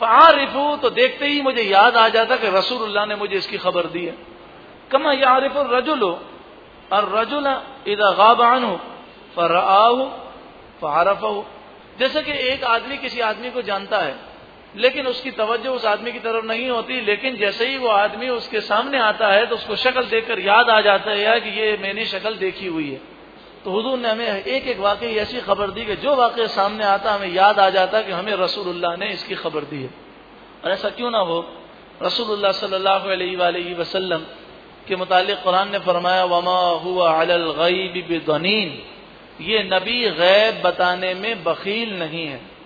फारिफू तो देखते ही मुझे याद आ जाता कि रसूलुल्लाह ने मुझे इसकी खबर दी है। कमा यारिफ रजुलो और रजुल इदा गाबान हो फराह फारफ जैसे कि एक आदमी किसी आदमी को जानता है लेकिन उसकी तवज्जो उस आदमी की तरफ़ नहीं होती, लेकिन जैसे ही वो आदमी उसके सामने आता है तो उसको शक्ल देखकर याद आ जाता है यार कि ये मैंने शक्ल देखी हुई है। तो हुजूर ने हमें एक एक वाकई ऐसी खबर दी कि जो वाकई सामने आता, हमें याद आ जाता कि हमें रसूलुल्लाह ने इसकी खबर दी है। और ऐसा क्यों ना हो? रसूलुल्लाह सल्लल्लाहु अलैहि वसल्लम के मुतालिक कुरान ने फरमाया, वमा हुआ अलगीबीन ये नबी गैब बताने में बखील नहीं है।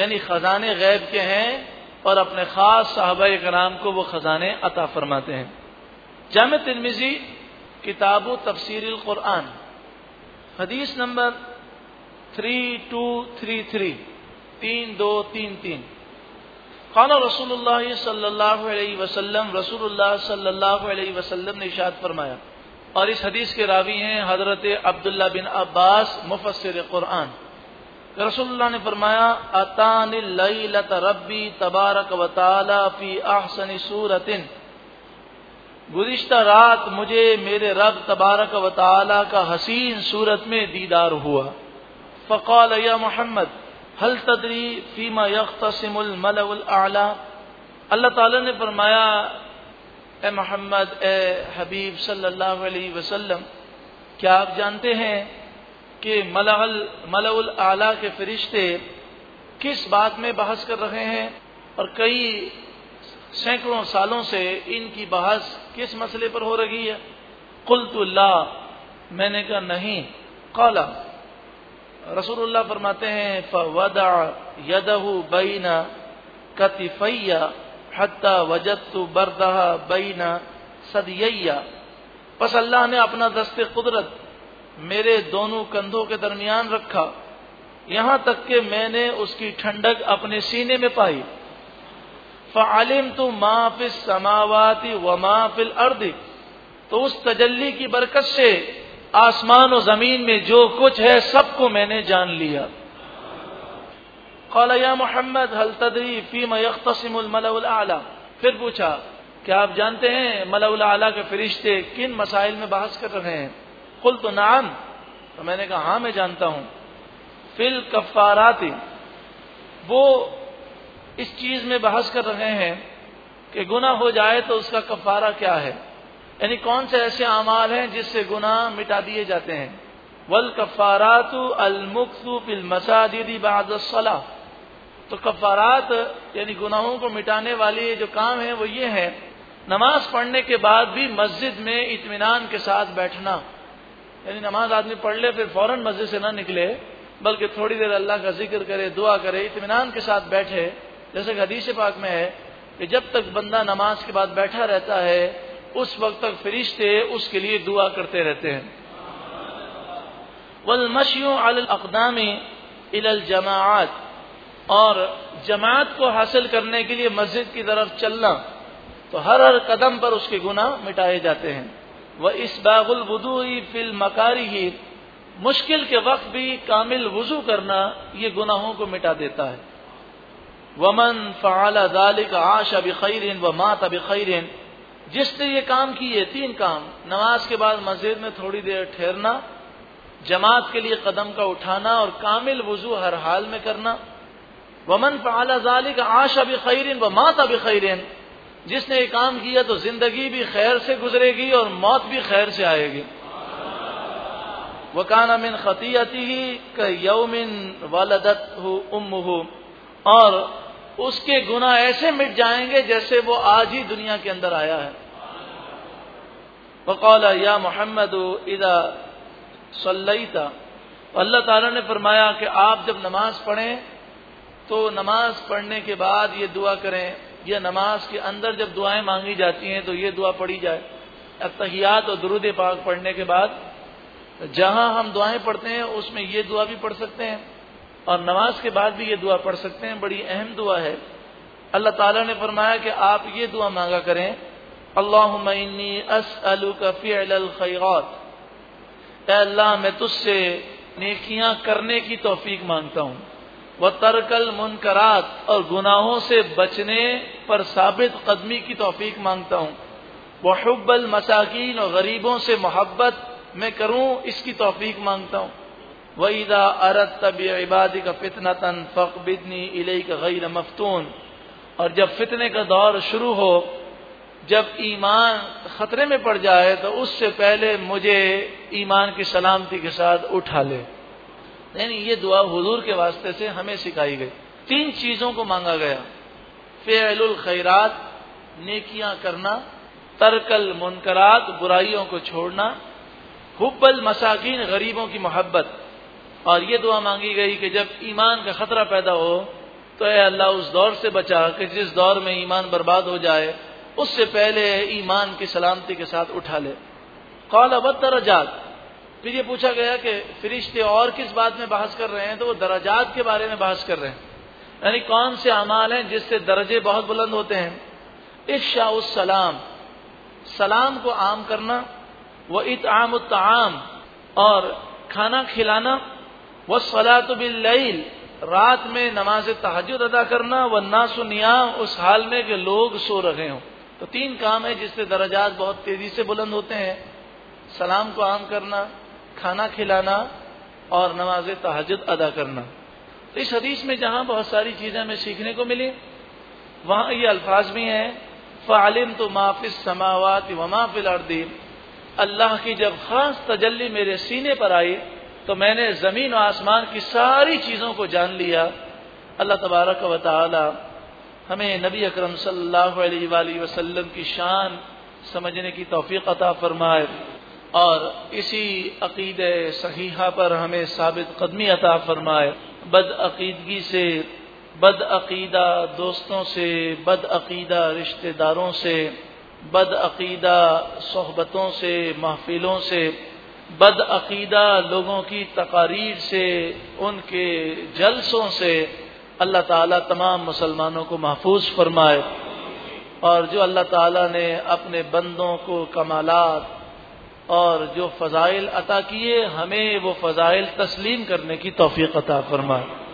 यानी खजाने गैब के हैं और अपने खास साहब कराम को वो खजाने अता फरमाते हैं। जाम तिरमिजी, किताब तफसीर कुरान हदीस number three two three three, तीन दो तीन तीन। खाना रसूलुल्लाह सल्लल्लाहु अलैहि वसल्लम ने इशाद फरमाया, और इस हदीस के रावी हैं हज़रत अब्दुल्ला बिन अब्बास मुफसर कुरान रसुल्ला ने फरमाया, अतान रबी तबारक वाली फ़ी आहसनी सूरतिन। गुजश्ता रात मुझे मेरे रब तबारक वाली का हसीन सूरत में दीदार हुआ। फ़काल या मोहम्मद, हल तदरी फीमा यख्तसिमुल आला अल्लाह ताला ने फरमाया, ए मोहम्मद, ए हबीब सल्लल्लाहु अलैहि क्या आप जानते हैं कि मलअल मलउल आला के फरिश्ते किस बात में बहस कर रहे हैं और कई सैकड़ों सालों से इनकी बहस किस मसले पर हो रही है? कुलतुल्ला मैंने कहा नहीं। कौला, रसूलुल्लाह फरमाते हैं, फवदा यदहु बैना कतिफैया हत्ता वजत्तु बरदहा बैना सदिया बस अल्लाह ने अपना दस्ते कुदरत मेरे दोनों कंधों के दरमियान रखा। यहाँ तक कि मैंने उसकी ठंडक अपने सीने में पाई। फ़ालिम तो माफिल समावाती व माफिल अर्द। तो उस तजल्ली की बरकत से आसमान और ज़मीन में जो कुछ है, सबको मैंने जान लिया। कौलया मोहम्मद, हल तदरी फीम आला। फिर पूछा, क्या आप जानते हैं मलाउल के फरिश्ते किन मसाइल में बहस कर रहे हैं? कुल तो नाम। तो मैंने कहा हाँ मैं जानता हूँ। फिल कफाराती। वो इस चीज़ में बहस कर रहे हैं कि गुना हो जाए तो उसका कफारा क्या है। यानी कौन से ऐसे अमाल हैं जिससे गुना मिटा दिए जाते हैं? वल कफारातु अलमुक्सु फिल मसाजिदी बादला तो कफारात, यानी गुनाहों को मिटाने वाली जो काम है, वो ये है, नमाज़ पढ़ने के बाद भी मस्जिद में इतमान के साथ बैठना। यानी नमाज़ आदमी पढ़ ले, फिर फ़ौरन मस्जिद से ना निकले, बल्कि थोड़ी देर अल्लाह का ज़िक्र करे, दुआ करे इतमान के साथ बैठे। जैसे कि हदीस पाक में है कि जब तक बंदा नमाज़ के बाद बैठा रहता है, उस वक्त तक फरिश्ते उसके लिए दुआ करते रहते हैं। वलमशियों अकदामी इल जमात और जमात को हासिल करने के लिए मस्जिद की तरफ़ चलना तो हर हर कदम पर उसके गुना मिटाए जाते हैं। वह इस बागुल वज़ू फिल मकारी ही मुश्किल के वक्त भी कामिल वज़ू करना ये गुनाहों को मिटा देता है। वमन फ़ाला दालिक आशा बखैरिन व मात बखैरिन, जिसने ये काम किए तीन काम, नमाज़ के बाद मस्जिद में थोड़ी देर ठहरना, जमात के लिए कदम का उठाना और कामिल वज़ू हर हाल में करना। वमन फ़ाला दालिक आशा बखैरिन व मात बखैरिन जिसने ये काम किया तो ज़िंदगी भी खैर से गुजरेगी और मौत भी खैर से आएगी। वकाना मिन खतीयती ही यौमिन वालदत उम हो और उसके गुना ऐसे मिट जाएँगे जैसे वो आज ही दुनिया के अंदर आया है। वकौल, या मोहम्मद इदा सल्लईता अल्लाह ताला ने फरमाया कि आप जब नमाज़ पढ़ें तो नमाज़ पढ़ने के बाद ये दुआ करें या नमाज़ के अंदर जब दुआएँ मांगी जाती हैं तो ये दुआ पढ़ी जाए। अतहियात और दरुद पाक पढ़ने के बाद, जहाँ हम दुआएँ पढ़ते हैं, उसमें ये दुआ भी पढ़ सकते हैं, और नमाज़ के बाद भी ये दुआ पढ़ सकते हैं। बड़ी अहम दुआ है। अल्लाह ताला ने फरमाया कि आप ये दुआ मांगा करें अल्लाहनी अस खैरात। अल्लाह, मैं तुझसे नेकियाँ करने की तोफीक माँगता हूँ। व तरकल मुनकरात, और गुनाहों से बचने पर साबित कदमी की तोफीक माँगता हूँ। वह हुब्बल मसाकिन, और गरीबों से मोहब्बत मैं करूँ, इसकी तोफीक माँगता हूँ। वईदा अरत तब इबादी का फितना तन फ़क बिदनी इले का गैर मफतून, और जब फितने का दौर शुरू हो, जब ईमान खतरे में पड़ जाए तो उससे पहले मुझे ईमान की सलामती के साथ उठा ले। यानी ये दुआ हुजूर के वास्ते से हमें सिखाई गई। तीन चीज़ों को मांगा गया। फ़ेल खैरात, नेकियाँ करना, तरकल मुनकरात, बुराइयों को छोड़ना, हुब्बल मसाकिन, गरीबों की मोहब्बत। और ये दुआ मांगी गई कि जब ईमान का खतरा पैदा हो तो अल्लाह उस दौर से बचा कि जिस दौर में ईमान बर्बाद हो जाए, उससे पहले ईमान की सलामती के साथ उठा ले। कौल अबद दराजात फिर ये पूछा गया कि फरिश्ते और किस बात में बहस कर रहे हैं? तो वो दराजात के बारे में बहस कर रहे हैं। यानी कौन से अमाल हैं जिससे दर्जे बहुत बुलंद होते हैं? इफ्शा उस सलाम। सलाम को आम करना, व इत आम और खाना खिलाना, व सलात बिल्लैल, रात में नमाज़ तहजद अदा करना, व नासुनिया उस हाल में कि लोग सो रहे हों। तो तीन काम है जिससे दर्जात बहुत तेज़ी से बुलंद होते हैं। सलाम को आम करना खाना खिलाना और नमाज़ तहजद अदा करना। तो इस हदीस में जहाँ बहुत सारी चीज़ें हमें सीखने को मिली, वहाँ ये अल्फाज भी हैं फ़ालिम तो माफिस समावत व माफिल अल्लाह की जब खास तजल्ली मेरे सीने पर आई तो मैंने ज़मीन और आसमान की सारी चीज़ों को जान लिया। अल्लाह तबारक व हमें नबी अकरम सल्लल्लाहु अलैहि वसल्लम की शान समझने की तोफीक अता फरमाए। और इसी अकीद सहीहा पर हमें साबित कदमी अता फरमाए, बद अकीदगी से, बद अकीदा दोस्तों से, बद अकीदा रिश्तेदारों से, बद अकीदा सोहबतों से, महफिलों से बदअकीदा लोगों की तकारीर से, उनके जलसों से अल्लाह ताला तमाम मुसलमानों को महफूज फरमाए और जो अल्लाह ताला ने अपने बंदों को कमालात और जो फ़जाइल अता किए हमें वो फ़जाइल तस्लीम करने की तोफ़ी अता फरमाए।